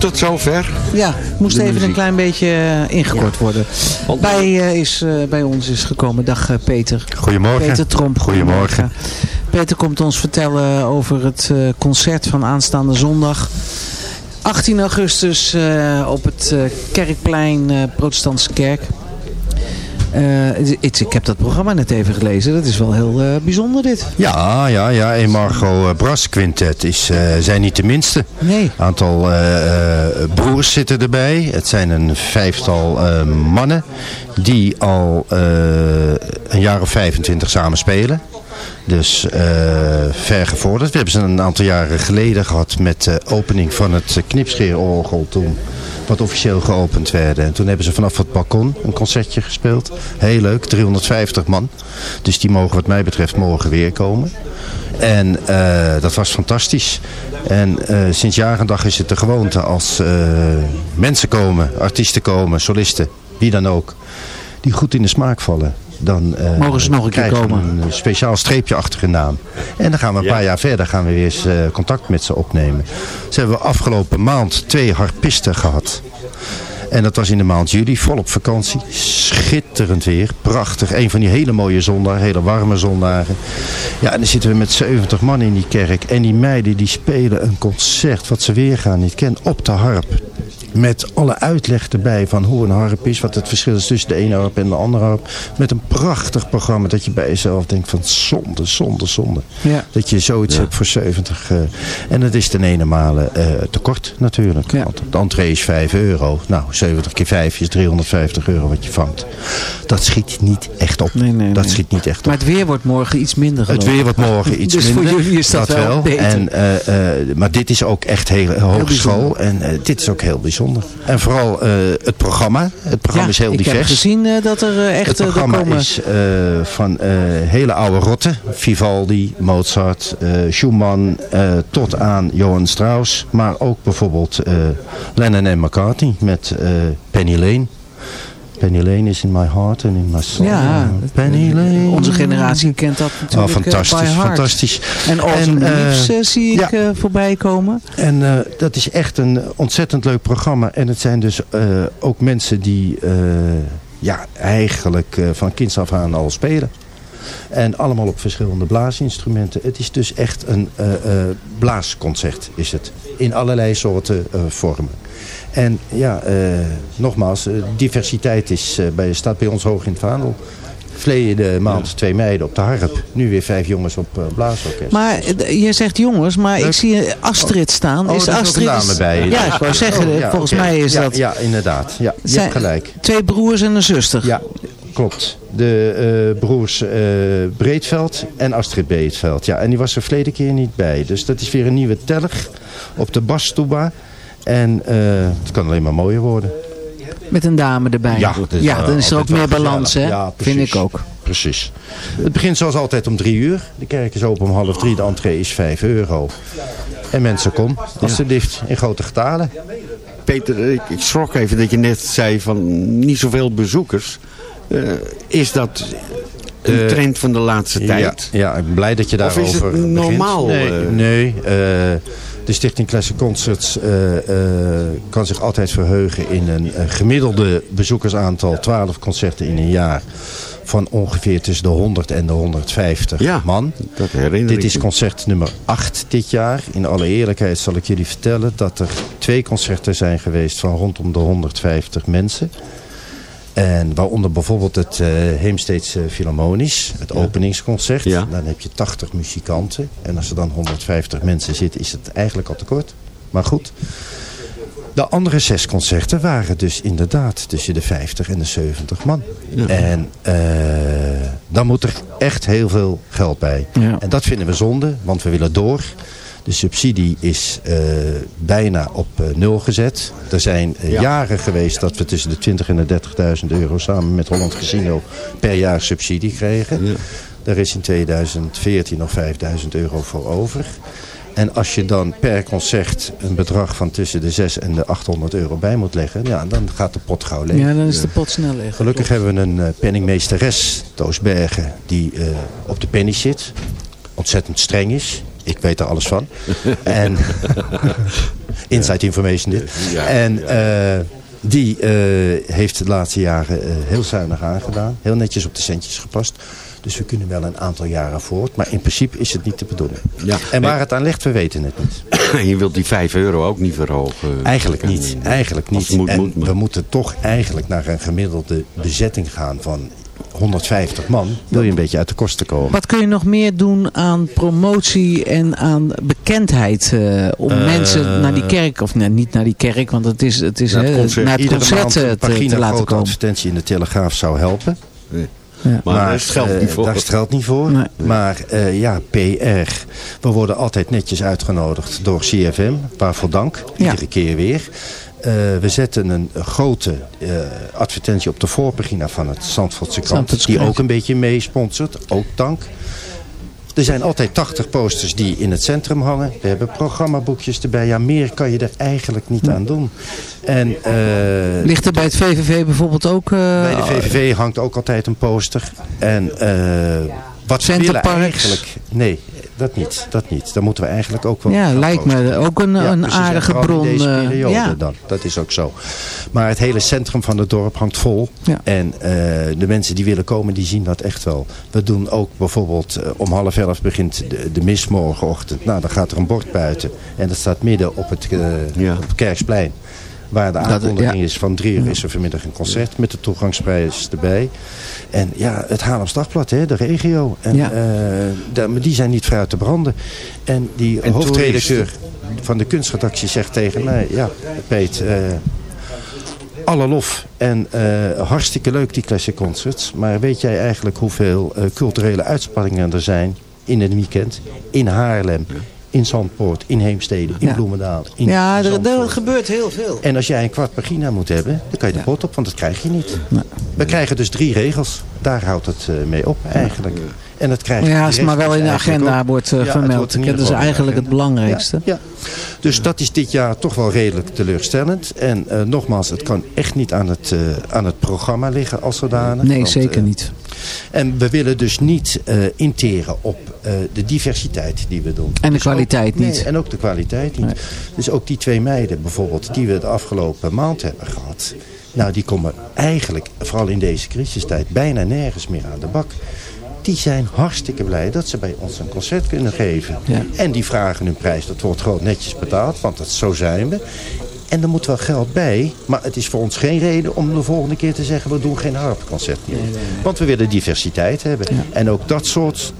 [SPEAKER 5] Tot zover.
[SPEAKER 6] Ja, moest even een klein beetje eh, ingekort worden. Bij, eh, is, eh, bij ons is gekomen, dag Peter.
[SPEAKER 11] Goedemorgen.
[SPEAKER 6] Peter Tromp.
[SPEAKER 11] Goedemorgen.
[SPEAKER 6] Peter komt ons vertellen over het concert van aanstaande zondag. 18 augustus op het Kerkplein, Protestantse Kerk. Eh, het- ik heb dat programma net even gelezen. Dat is wel heel eh, bijzonder dit.
[SPEAKER 11] Ja, ja, ja. En Margot eh, Brass Quintet is, zijn niet de minste.
[SPEAKER 6] Nee.
[SPEAKER 11] aantal broers zitten erbij. Het zijn een vijftal mannen die al een jaar of 25 samen spelen. Dus eh, ver gevorderd. We hebben ze een aantal jaren geleden gehad met de opening van het knipscheerorgel toen. Wat officieel geopend werd. En toen hebben ze vanaf het balkon een concertje gespeeld. Heel leuk, 350 man. Dus die mogen wat mij betreft morgen weer komen. En eh, dat was fantastisch. En eh, sinds jaar en dag is het de gewoonte als eh, mensen komen, artiesten komen, solisten, wie dan ook, die goed in de smaak vallen. Dan eh,
[SPEAKER 6] Mogen ze nog een keer komen?
[SPEAKER 11] een speciaal streepje achter hun naam. En dan gaan we een paar jaar verder gaan we weer eens eh, contact met ze opnemen. Ze hebben afgelopen maand twee harpisten gehad. En dat was in de maand juli, volop vakantie. Schitterend weer, prachtig. Een van die hele mooie zondagen, hele warme zondagen. Ja, en dan zitten we met 70 man in die kerk. En die meiden die spelen een concert wat ze weer gaan niet kennen op de harp. Met alle uitleg erbij van hoe een harp is. Wat het verschil is tussen de ene harp en de andere harp. Met een prachtig programma dat je bij jezelf denkt van zonde, zonde, zonde.
[SPEAKER 6] Ja.
[SPEAKER 11] Dat je zoiets hebt voor 70. eh, en het is ten ene male eh, te kort natuurlijk. Want de entree is 5 euro. Nou, 70 keer 5 is 350 euro wat je vangt. Dat schiet niet echt op. dat schiet niet echt op.
[SPEAKER 6] Maar het weer wordt morgen iets minder
[SPEAKER 11] Het
[SPEAKER 6] geloof
[SPEAKER 11] weer
[SPEAKER 6] ik.
[SPEAKER 11] wordt morgen iets
[SPEAKER 6] dus
[SPEAKER 11] minder.
[SPEAKER 6] voor jullie is dat, wel, beter.
[SPEAKER 11] En, eh, eh, maar dit is ook echt heel hogeschool. En dit is ook heel bijzonder. Bijzonder. En vooral eh, het programma. Het programma is heel
[SPEAKER 6] ik
[SPEAKER 11] divers.
[SPEAKER 6] heb gezien eh, dat er eh, echt
[SPEAKER 11] Het programma
[SPEAKER 6] komen...
[SPEAKER 11] is van hele oude rotten. Vivaldi, Mozart, Schumann, tot aan Johann Strauss. Maar ook bijvoorbeeld Lennon en McCartney met Penny Lane. Penny Lane is in my heart and in my soul.
[SPEAKER 6] Ja,
[SPEAKER 11] Penny Lane.
[SPEAKER 6] Onze generatie kent dat natuurlijk
[SPEAKER 11] Oh, fantastisch,
[SPEAKER 6] eh, heart.
[SPEAKER 11] fantastisch.
[SPEAKER 6] En
[SPEAKER 11] En, eh,
[SPEAKER 6] Leaves eh, zie ik
[SPEAKER 11] ja.
[SPEAKER 6] eh, voorbij komen.
[SPEAKER 11] En eh, dat is echt een ontzettend leuk programma. En het zijn dus eh, ook mensen die eh, ja, eigenlijk eh, van kinds af aan al spelen. En allemaal op verschillende blaasinstrumenten. Het is dus echt een eh, eh, blaasconcert is het. In allerlei soorten eh, vormen. En ja, eh, nogmaals, eh, diversiteit is, eh, bij, staat bij ons hoog in het vaandel. Verleden maand twee meiden op de harp. Nu weer vijf jongens op eh, blaasorkest.
[SPEAKER 6] Maar je zegt jongens, maar ik zie Astrid staan.
[SPEAKER 11] Oh,
[SPEAKER 6] is
[SPEAKER 11] er
[SPEAKER 6] Astrid
[SPEAKER 11] een dame bij.
[SPEAKER 6] Ja, ik wou zeggen,
[SPEAKER 11] Oh, ja,
[SPEAKER 6] volgens mij is
[SPEAKER 11] Ja,
[SPEAKER 6] dat...
[SPEAKER 11] Ja, inderdaad. Ja, je hebt gelijk.
[SPEAKER 6] Twee broers en een zuster.
[SPEAKER 11] Ja, klopt. De eh, broers eh, Breedveld en Astrid Breedveld. Ja, en die was er verleden keer niet bij. Dus dat is weer een nieuwe teller op de basstuba. En eh, het kan alleen maar mooier worden.
[SPEAKER 6] Met een dame erbij.
[SPEAKER 11] Ja, dat is,
[SPEAKER 6] ja dan is er ook meer balans, hè?
[SPEAKER 11] Ja,
[SPEAKER 6] Vind ik ook.
[SPEAKER 11] Precies. Het begint zoals altijd om drie uur. De kerk is open om half drie. De entree is vijf euro. En mensen, kom. Alsjeblieft, in grote getalen.
[SPEAKER 5] Peter, ik, ik schrok even dat je net zei van niet zoveel bezoekers. Eh, is dat een
[SPEAKER 11] Eh,
[SPEAKER 5] trend van de laatste tijd?
[SPEAKER 11] Ja, ja, ik ben blij dat je
[SPEAKER 5] Of
[SPEAKER 11] daarover
[SPEAKER 5] is het
[SPEAKER 11] begint.
[SPEAKER 5] normaal,
[SPEAKER 11] Nee,
[SPEAKER 5] eh?
[SPEAKER 11] nee eh, de Stichting Classic Concerts eh, eh, kan zich altijd verheugen in een gemiddelde bezoekersaantal 12 concerten in een jaar. Van ongeveer tussen de 100 en de 150 man.
[SPEAKER 5] Dat herinner
[SPEAKER 11] Dit is concert nummer 8 dit jaar. In alle eerlijkheid zal ik jullie vertellen dat er twee concerten zijn geweest van rondom de 150 mensen. En waaronder bijvoorbeeld het eh Heemsteedse Philharmonisch, het openingsconcert. Dan heb je 80 muzikanten. En als er dan 150 mensen zitten, is het eigenlijk al te kort. Maar goed. De andere zes concerten waren dus inderdaad tussen de 50 en de 70 man. En eh, dan moet er echt heel veel geld bij. En dat vinden we zonde, want we willen door. De subsidie is eh, bijna op eh, nul gezet. Er zijn eh,
[SPEAKER 5] Ja.
[SPEAKER 11] jaren geweest dat we tussen de 20 en de 30.000 euro samen met Holland Casino per jaar subsidie kregen. Daar is in 2014 nog 5000 euro voor over. En als je dan per concert een bedrag van tussen de 6 en de 800 euro bij moet leggen, ja, dan gaat de pot gauw leeg.
[SPEAKER 6] Ja, dan is de pot snel leeg.
[SPEAKER 11] Gelukkig hebben we een penningmeesteres, Toos Bergen, die eh, op de penny zit. Ontzettend streng is. Ik weet er alles van. en inside information dit. En eh, die eh, heeft de laatste jaren eh, heel zuinig aangedaan. Heel netjes op de centjes gepast. Dus we kunnen wel een aantal jaren voort. Maar in principe is het niet de bedoeling.
[SPEAKER 5] Ja.
[SPEAKER 11] En waar het aan ligt, we weten het niet.
[SPEAKER 5] Je wilt die 5 euro ook niet verhogen.
[SPEAKER 11] Eigenlijk niet. Eigenlijk niet.
[SPEAKER 5] moet,
[SPEAKER 11] en
[SPEAKER 5] moet,
[SPEAKER 11] we moeten toch eigenlijk naar een gemiddelde bezetting gaan van 150 man. Wil je een beetje uit de kosten komen.
[SPEAKER 6] Wat kun je nog meer doen aan promotie en aan bekendheid eh, om
[SPEAKER 11] Eh,
[SPEAKER 6] mensen naar die kerk, of nee, niet naar die kerk, want het is, het is
[SPEAKER 11] Naar het
[SPEAKER 6] hè,
[SPEAKER 11] concert.
[SPEAKER 6] naar het concert eh, te, te laten
[SPEAKER 11] grote
[SPEAKER 6] komen.
[SPEAKER 11] advertentie in de Telegraaf zou helpen.
[SPEAKER 6] Ja.
[SPEAKER 5] Maar daar is het geld
[SPEAKER 11] eh,
[SPEAKER 5] niet voor.
[SPEAKER 11] Daar is het geld niet voor. Maar eh, ja, PR. We worden altijd netjes uitgenodigd door CFM. Waarvoor dank. Iedere keer weer. Eh, we zetten een grote eh, advertentie op de voorpagina van het Zandvoortse krant. Die ook een beetje meesponsort. Ook dank. Er zijn altijd 80 posters die in het centrum hangen. We hebben programmaboekjes erbij. Ja, meer kan je er eigenlijk niet aan doen. En, eh,
[SPEAKER 6] Ligt er bij het VVV bijvoorbeeld ook...
[SPEAKER 11] bij de VVV hangt ook altijd een poster. En wat willen eigenlijk... Nee, dat niet. Dat niet. Daar moeten we eigenlijk ook wel...
[SPEAKER 6] Ja, lijkt me ook een,
[SPEAKER 11] Ja,
[SPEAKER 6] een
[SPEAKER 11] precies.
[SPEAKER 6] Aardige
[SPEAKER 11] vooral in
[SPEAKER 6] bron.
[SPEAKER 11] deze
[SPEAKER 6] eh,
[SPEAKER 11] periode
[SPEAKER 6] ja.
[SPEAKER 11] dan. Dat is ook zo. Maar het hele centrum van het dorp hangt vol.
[SPEAKER 6] Ja.
[SPEAKER 11] En eh, de mensen die willen komen, die zien dat echt wel. We doen ook bijvoorbeeld eh, om half elf begint de, de mis morgenochtend. Nou, dan gaat er een bord buiten. En dat staat midden op het, eh, op het Kerksplein. Waar de
[SPEAKER 6] Dat-
[SPEAKER 11] aankondiging
[SPEAKER 6] ja.
[SPEAKER 11] is van drie uur is er vanmiddag een concert met de toegangsprijs erbij. En ja, het Haarlems Dagblad, hè, de regio. En,
[SPEAKER 6] Ja.
[SPEAKER 11] eh, die zijn niet vrij te branden. En die
[SPEAKER 5] En
[SPEAKER 11] hoofdredacteur van de kunstredactie zegt tegen mij... Ja, Peet, eh, alle lof en eh, hartstikke leuk die classic concerts. Maar weet jij eigenlijk hoeveel culturele uitspanningen er zijn in het weekend? In Haarlem, in Zandpoort, in Heemstede, in
[SPEAKER 6] Ja.
[SPEAKER 11] Bloemendaal. In
[SPEAKER 6] Ja, er, er gebeurt heel veel.
[SPEAKER 11] En als jij een kwart pagina moet hebben, dan kan je de pot op, want dat krijg je niet. We krijgen dus drie regels. Daar houdt het eh, mee op eigenlijk. En dat krijg je
[SPEAKER 6] Ja, als maar wel in de agenda
[SPEAKER 11] ook.
[SPEAKER 6] wordt
[SPEAKER 11] Ja, het
[SPEAKER 6] vermeld.
[SPEAKER 11] wordt
[SPEAKER 6] Dat is
[SPEAKER 11] de
[SPEAKER 6] eigenlijk het belangrijkste.
[SPEAKER 11] Ja, Dus dat is dit jaar toch wel redelijk teleurstellend. En eh, nogmaals, het kan echt niet aan het, eh, aan het programma liggen als zodanig.
[SPEAKER 6] Nee,
[SPEAKER 11] Want,
[SPEAKER 6] zeker niet.
[SPEAKER 11] En we willen dus niet interen op de diversiteit die we doen.
[SPEAKER 6] En de
[SPEAKER 11] Dus ook-
[SPEAKER 6] kwaliteit
[SPEAKER 11] nee,
[SPEAKER 6] niet.
[SPEAKER 11] en ook de kwaliteit niet. Dus ook die twee meiden bijvoorbeeld, die we de afgelopen maand hebben gehad. Nou, die komen eigenlijk, vooral in deze crisistijd, bijna nergens meer aan de bak. Die zijn hartstikke blij dat ze bij ons een concert kunnen geven.
[SPEAKER 6] Ja.
[SPEAKER 11] En die vragen hun prijs. Dat wordt gewoon netjes betaald, want dat, zo zijn we. En er moet wel geld bij. Maar het is voor ons geen reden om de volgende keer te zeggen... we doen geen harpconcert meer. Want we willen diversiteit hebben. En ook dat soort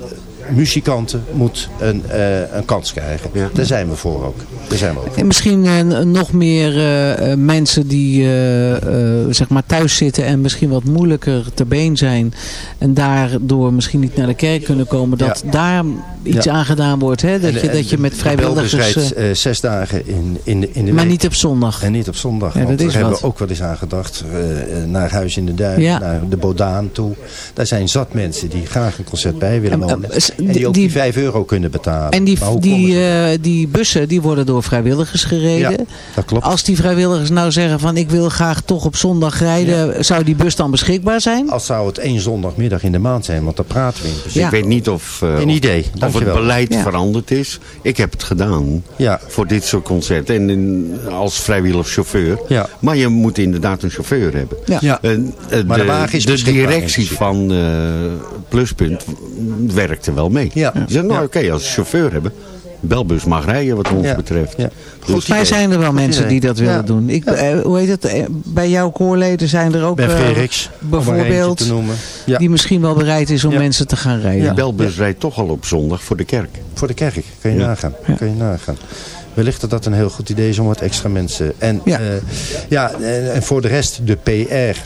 [SPEAKER 11] muzikanten moet een, eh, een kans krijgen. Daar zijn we voor ook. Daar zijn we ook voor.
[SPEAKER 6] En misschien eh, nog meer eh, mensen die zeg maar thuis zitten en misschien wat moeilijker te been zijn. En daardoor misschien niet naar de kerk kunnen komen. Dat daar iets
[SPEAKER 11] Ja.
[SPEAKER 6] aan gedaan wordt. Hè? Dat,
[SPEAKER 11] En-
[SPEAKER 6] je,
[SPEAKER 11] en
[SPEAKER 6] dat je met
[SPEAKER 11] de
[SPEAKER 6] vrijwilligers... Eh,
[SPEAKER 11] eh, zes dagen in, in, de- in de
[SPEAKER 6] maar
[SPEAKER 11] week.
[SPEAKER 6] niet op zondag.
[SPEAKER 11] En niet op zondag.
[SPEAKER 6] Ja,
[SPEAKER 11] want
[SPEAKER 6] dat is
[SPEAKER 11] daar hebben
[SPEAKER 6] wat.
[SPEAKER 11] we ook wel eens aan gedacht. eh, eh, naar Huis in de Duin,
[SPEAKER 6] Ja.
[SPEAKER 11] naar de Bodaan toe. Daar zijn zat mensen die graag een concert bij willen
[SPEAKER 6] En,
[SPEAKER 11] wonen. En die ook
[SPEAKER 6] die-
[SPEAKER 11] die 5 euro kunnen betalen.
[SPEAKER 6] En die, die, eh, die bussen die worden door vrijwilligers gereden.
[SPEAKER 11] Ja, dat klopt.
[SPEAKER 6] Als die vrijwilligers nou zeggen van ik wil graag toch op zondag rijden. Zou die bus dan beschikbaar zijn?
[SPEAKER 11] Als zou het één zondagmiddag in de maand zijn, want daar praten we in.
[SPEAKER 6] Ja.
[SPEAKER 5] Ik weet niet of, eh,
[SPEAKER 11] Een
[SPEAKER 5] of-
[SPEAKER 11] idee,
[SPEAKER 5] of het beleid
[SPEAKER 11] Ja.
[SPEAKER 5] veranderd is. Ik heb het gedaan
[SPEAKER 11] Ja.
[SPEAKER 5] voor dit soort concerten. En in- als vrijwillig chauffeur.
[SPEAKER 11] Ja.
[SPEAKER 5] Maar je moet inderdaad een chauffeur hebben.
[SPEAKER 6] Ja.
[SPEAKER 5] Eh,
[SPEAKER 11] Maar de wagen is
[SPEAKER 5] de directie van eh, Pluspunt werkte wel mee.
[SPEAKER 11] Ja.
[SPEAKER 5] Die zei, nou
[SPEAKER 11] Ja.
[SPEAKER 5] oké, als chauffeur hebben, belbus mag rijden wat ons
[SPEAKER 11] Ja.
[SPEAKER 5] betreft.
[SPEAKER 11] Ja.
[SPEAKER 5] Dus-
[SPEAKER 6] Volgens mij zijn er wel mensen die dat willen
[SPEAKER 11] Ja.
[SPEAKER 6] doen. Ik, eh, hoe heet het? eh, Bij jouw koorleden zijn er ook eh,
[SPEAKER 11] er eentje
[SPEAKER 6] bijvoorbeeld
[SPEAKER 11] te noemen. Ja.
[SPEAKER 6] die misschien wel bereid is om
[SPEAKER 11] Ja.
[SPEAKER 6] mensen te gaan rijden.
[SPEAKER 5] De belbus rijdt toch al op zondag voor de kerk.
[SPEAKER 11] Voor de kerk, kan je
[SPEAKER 5] Ja.
[SPEAKER 11] nagaan. Kan je nagaan. Wellicht dat dat een heel goed idee is om wat extra mensen... En,
[SPEAKER 6] Ja.
[SPEAKER 11] ja. ja, en, en voor de rest de PR.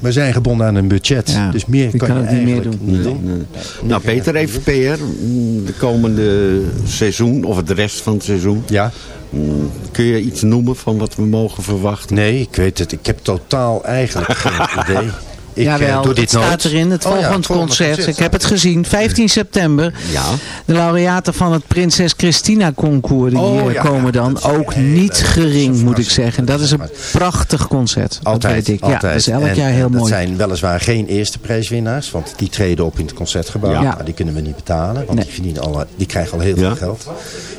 [SPEAKER 11] We zijn gebonden aan een budget.
[SPEAKER 6] Ja,
[SPEAKER 11] Dus meer kan,
[SPEAKER 6] kan
[SPEAKER 11] je
[SPEAKER 6] het niet meer
[SPEAKER 11] eigenlijk
[SPEAKER 6] doen.
[SPEAKER 11] niet doen.
[SPEAKER 5] Nee. Nou Peter, even PR. Mm, De komende seizoen, of het rest van het seizoen.
[SPEAKER 11] Ja.
[SPEAKER 5] Mm, Kun je iets noemen van wat we mogen verwachten?
[SPEAKER 11] Nee, ik weet het. Ik heb totaal eigenlijk geen idee. Ik
[SPEAKER 6] Jawel,
[SPEAKER 11] eh, doe dit
[SPEAKER 6] het staat
[SPEAKER 11] nooit.
[SPEAKER 6] erin. Het
[SPEAKER 11] Oh ja,
[SPEAKER 6] volgende
[SPEAKER 11] volgende
[SPEAKER 6] concert. Ik heb het gezien. 15 september.
[SPEAKER 5] Ja.
[SPEAKER 6] De laureaten van het Prinses Christina concours die
[SPEAKER 11] Oh,
[SPEAKER 6] eh,
[SPEAKER 11] ja,
[SPEAKER 6] komen dan. Ook niet gering moet ik zeggen. Dat is een prachtig concert.
[SPEAKER 11] Altijd,
[SPEAKER 6] dat weet ik.
[SPEAKER 11] altijd.
[SPEAKER 6] Ja, dat is elk
[SPEAKER 11] En,
[SPEAKER 6] jaar
[SPEAKER 11] eh,
[SPEAKER 6] heel
[SPEAKER 11] dat
[SPEAKER 6] mooi.
[SPEAKER 11] zijn weliswaar geen eerste prijswinnaars, want die treden op in het concertgebouw.
[SPEAKER 6] Ja.
[SPEAKER 11] Maar die kunnen we niet betalen, want die, verdienen al, die krijgen al heel
[SPEAKER 5] Ja.
[SPEAKER 11] veel geld.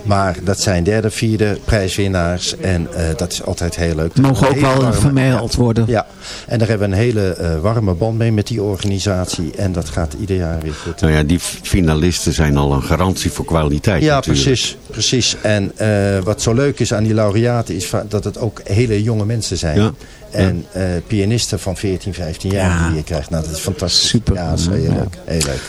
[SPEAKER 11] Maar dat zijn derde, vierde prijswinnaars en eh, dat is altijd heel leuk.
[SPEAKER 6] Mogen ook wel
[SPEAKER 11] warme-
[SPEAKER 6] vermeld worden.
[SPEAKER 11] Ja, en daar hebben we een hele eh, warme band mee met die organisatie en dat gaat ieder jaar weer goed.
[SPEAKER 5] Nou ja, die finalisten zijn al een garantie voor kwaliteit
[SPEAKER 11] Ja,
[SPEAKER 5] natuurlijk.
[SPEAKER 11] precies, precies. En eh, wat zo leuk is aan die laureaten is dat het ook hele jonge mensen zijn.
[SPEAKER 5] Ja.
[SPEAKER 11] En eh, pianisten van 14, 15 jaar
[SPEAKER 6] Ja.
[SPEAKER 11] die je krijgt. Nou, dat is fantastisch.
[SPEAKER 6] Super.
[SPEAKER 11] Ja, dat is heel
[SPEAKER 6] Ja.
[SPEAKER 11] leuk. Heel leuk.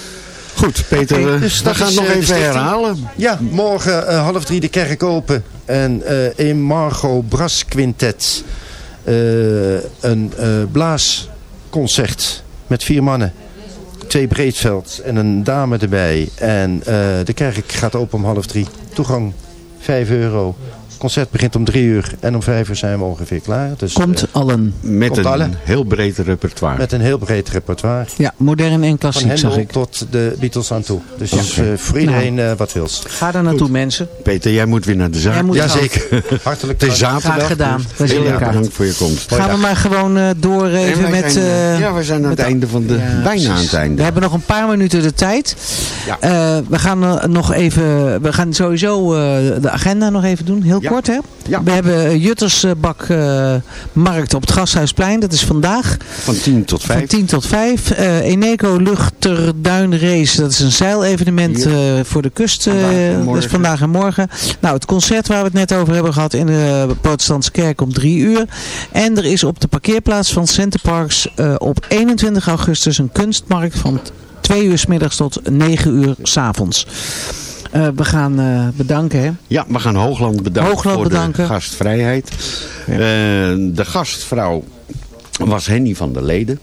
[SPEAKER 5] Goed, Peter, eh,
[SPEAKER 11] dus
[SPEAKER 5] we
[SPEAKER 11] dat
[SPEAKER 5] gaan
[SPEAKER 11] is,
[SPEAKER 5] het nog even
[SPEAKER 11] stichting.
[SPEAKER 5] herhalen.
[SPEAKER 11] Ja, morgen eh, half drie de kerk open. En eh in Margot Brass Quintet eh, een eh, blaasconcert met vier mannen. Twee breedveld en een dame erbij. En eh, de kerk gaat open om half drie. Toegang 5 euro. Concert begint om drie uur en om vijf uur zijn we ongeveer klaar. Dus,
[SPEAKER 6] Komt
[SPEAKER 11] eh,
[SPEAKER 6] allen.
[SPEAKER 5] Met
[SPEAKER 11] Komt
[SPEAKER 5] een heel breed repertoire.
[SPEAKER 11] met een heel breed repertoire.
[SPEAKER 6] Ja, modern en
[SPEAKER 11] Van
[SPEAKER 6] klassiek zag ik.
[SPEAKER 11] tot de Beatles aan toe. Dus
[SPEAKER 5] Oké.
[SPEAKER 11] eh, voor iedereen eh, wat wils.
[SPEAKER 6] Ga er naartoe mensen.
[SPEAKER 5] Peter, jij moet weer naar de zaak.
[SPEAKER 11] Jazeker. Hartelijk
[SPEAKER 5] Het is zaterdag.
[SPEAKER 6] Graag gedaan.
[SPEAKER 5] dus
[SPEAKER 6] We zien
[SPEAKER 5] Heel erg
[SPEAKER 6] elkaar.
[SPEAKER 5] bedankt voor je komst.
[SPEAKER 6] Gaan we maar gewoon eh, door
[SPEAKER 5] En
[SPEAKER 6] even met...
[SPEAKER 5] zijn, ja, we zijn aan het einde van de...
[SPEAKER 6] Ja,
[SPEAKER 5] bijna aan het einde.
[SPEAKER 6] We hebben nog een paar minuten de tijd.
[SPEAKER 5] Ja.
[SPEAKER 6] Eh, we gaan nog even... We gaan sowieso eh, de agenda nog even doen. Heel
[SPEAKER 5] Ja.
[SPEAKER 6] kort, hè?
[SPEAKER 5] Ja.
[SPEAKER 6] We hebben eh, Markt op het Gasthuisplein. Dat is vandaag.
[SPEAKER 5] Van 10 tot 5.
[SPEAKER 6] Van 10 tot 5. Eh Eneco Luchterduin Race. Dat is een zeilevenement eh, voor de kust. eh,
[SPEAKER 5] Vandaag en
[SPEAKER 6] dat is
[SPEAKER 5] morgen.
[SPEAKER 6] vandaag en morgen. Nou, het concert waar we het net over hebben gehad in de Protestantse Kerk om 3 uur. En er is op de parkeerplaats van Centerparks eh op 21 augustus een kunstmarkt van 2 uur s middags tot 9 uur s avonds. Eh, we gaan eh, bedanken. Hè?
[SPEAKER 5] Ja, we gaan Hoogland bedanken
[SPEAKER 6] Hoogland
[SPEAKER 5] voor
[SPEAKER 6] bedanken.
[SPEAKER 5] de gastvrijheid. Eh, de gastvrouw was Henny van der Leden.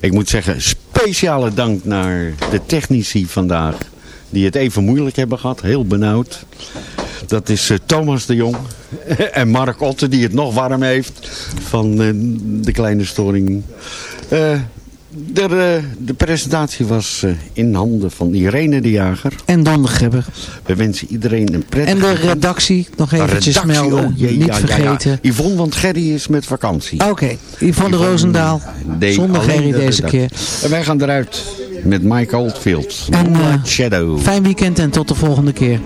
[SPEAKER 5] Ik moet zeggen, speciale dank naar de technici vandaag. Die het even moeilijk hebben gehad. Heel benauwd. Dat is Thomas de Jong en Mark Otte die het nog warm heeft van de kleine storing. De, de presentatie was eh, in handen van Irene de Jager.
[SPEAKER 6] En Don de Gebber.
[SPEAKER 5] We wensen iedereen een prettige...
[SPEAKER 6] En de redactie, nog
[SPEAKER 5] De
[SPEAKER 6] eventjes
[SPEAKER 5] redactie,
[SPEAKER 6] melden.
[SPEAKER 5] oh, jee,
[SPEAKER 6] Niet
[SPEAKER 5] ja, ja, ja.
[SPEAKER 6] vergeten.
[SPEAKER 5] Yvonne, want Gerry is met vakantie.
[SPEAKER 6] Oké, Yvonne Roosendaal.
[SPEAKER 5] deed
[SPEAKER 6] Zonder Gerry
[SPEAKER 5] de
[SPEAKER 6] deze keer.
[SPEAKER 5] En wij gaan eruit met Mike Oldfield.
[SPEAKER 6] En, eh,
[SPEAKER 5] Shadow.
[SPEAKER 6] Fijn weekend en tot de volgende keer.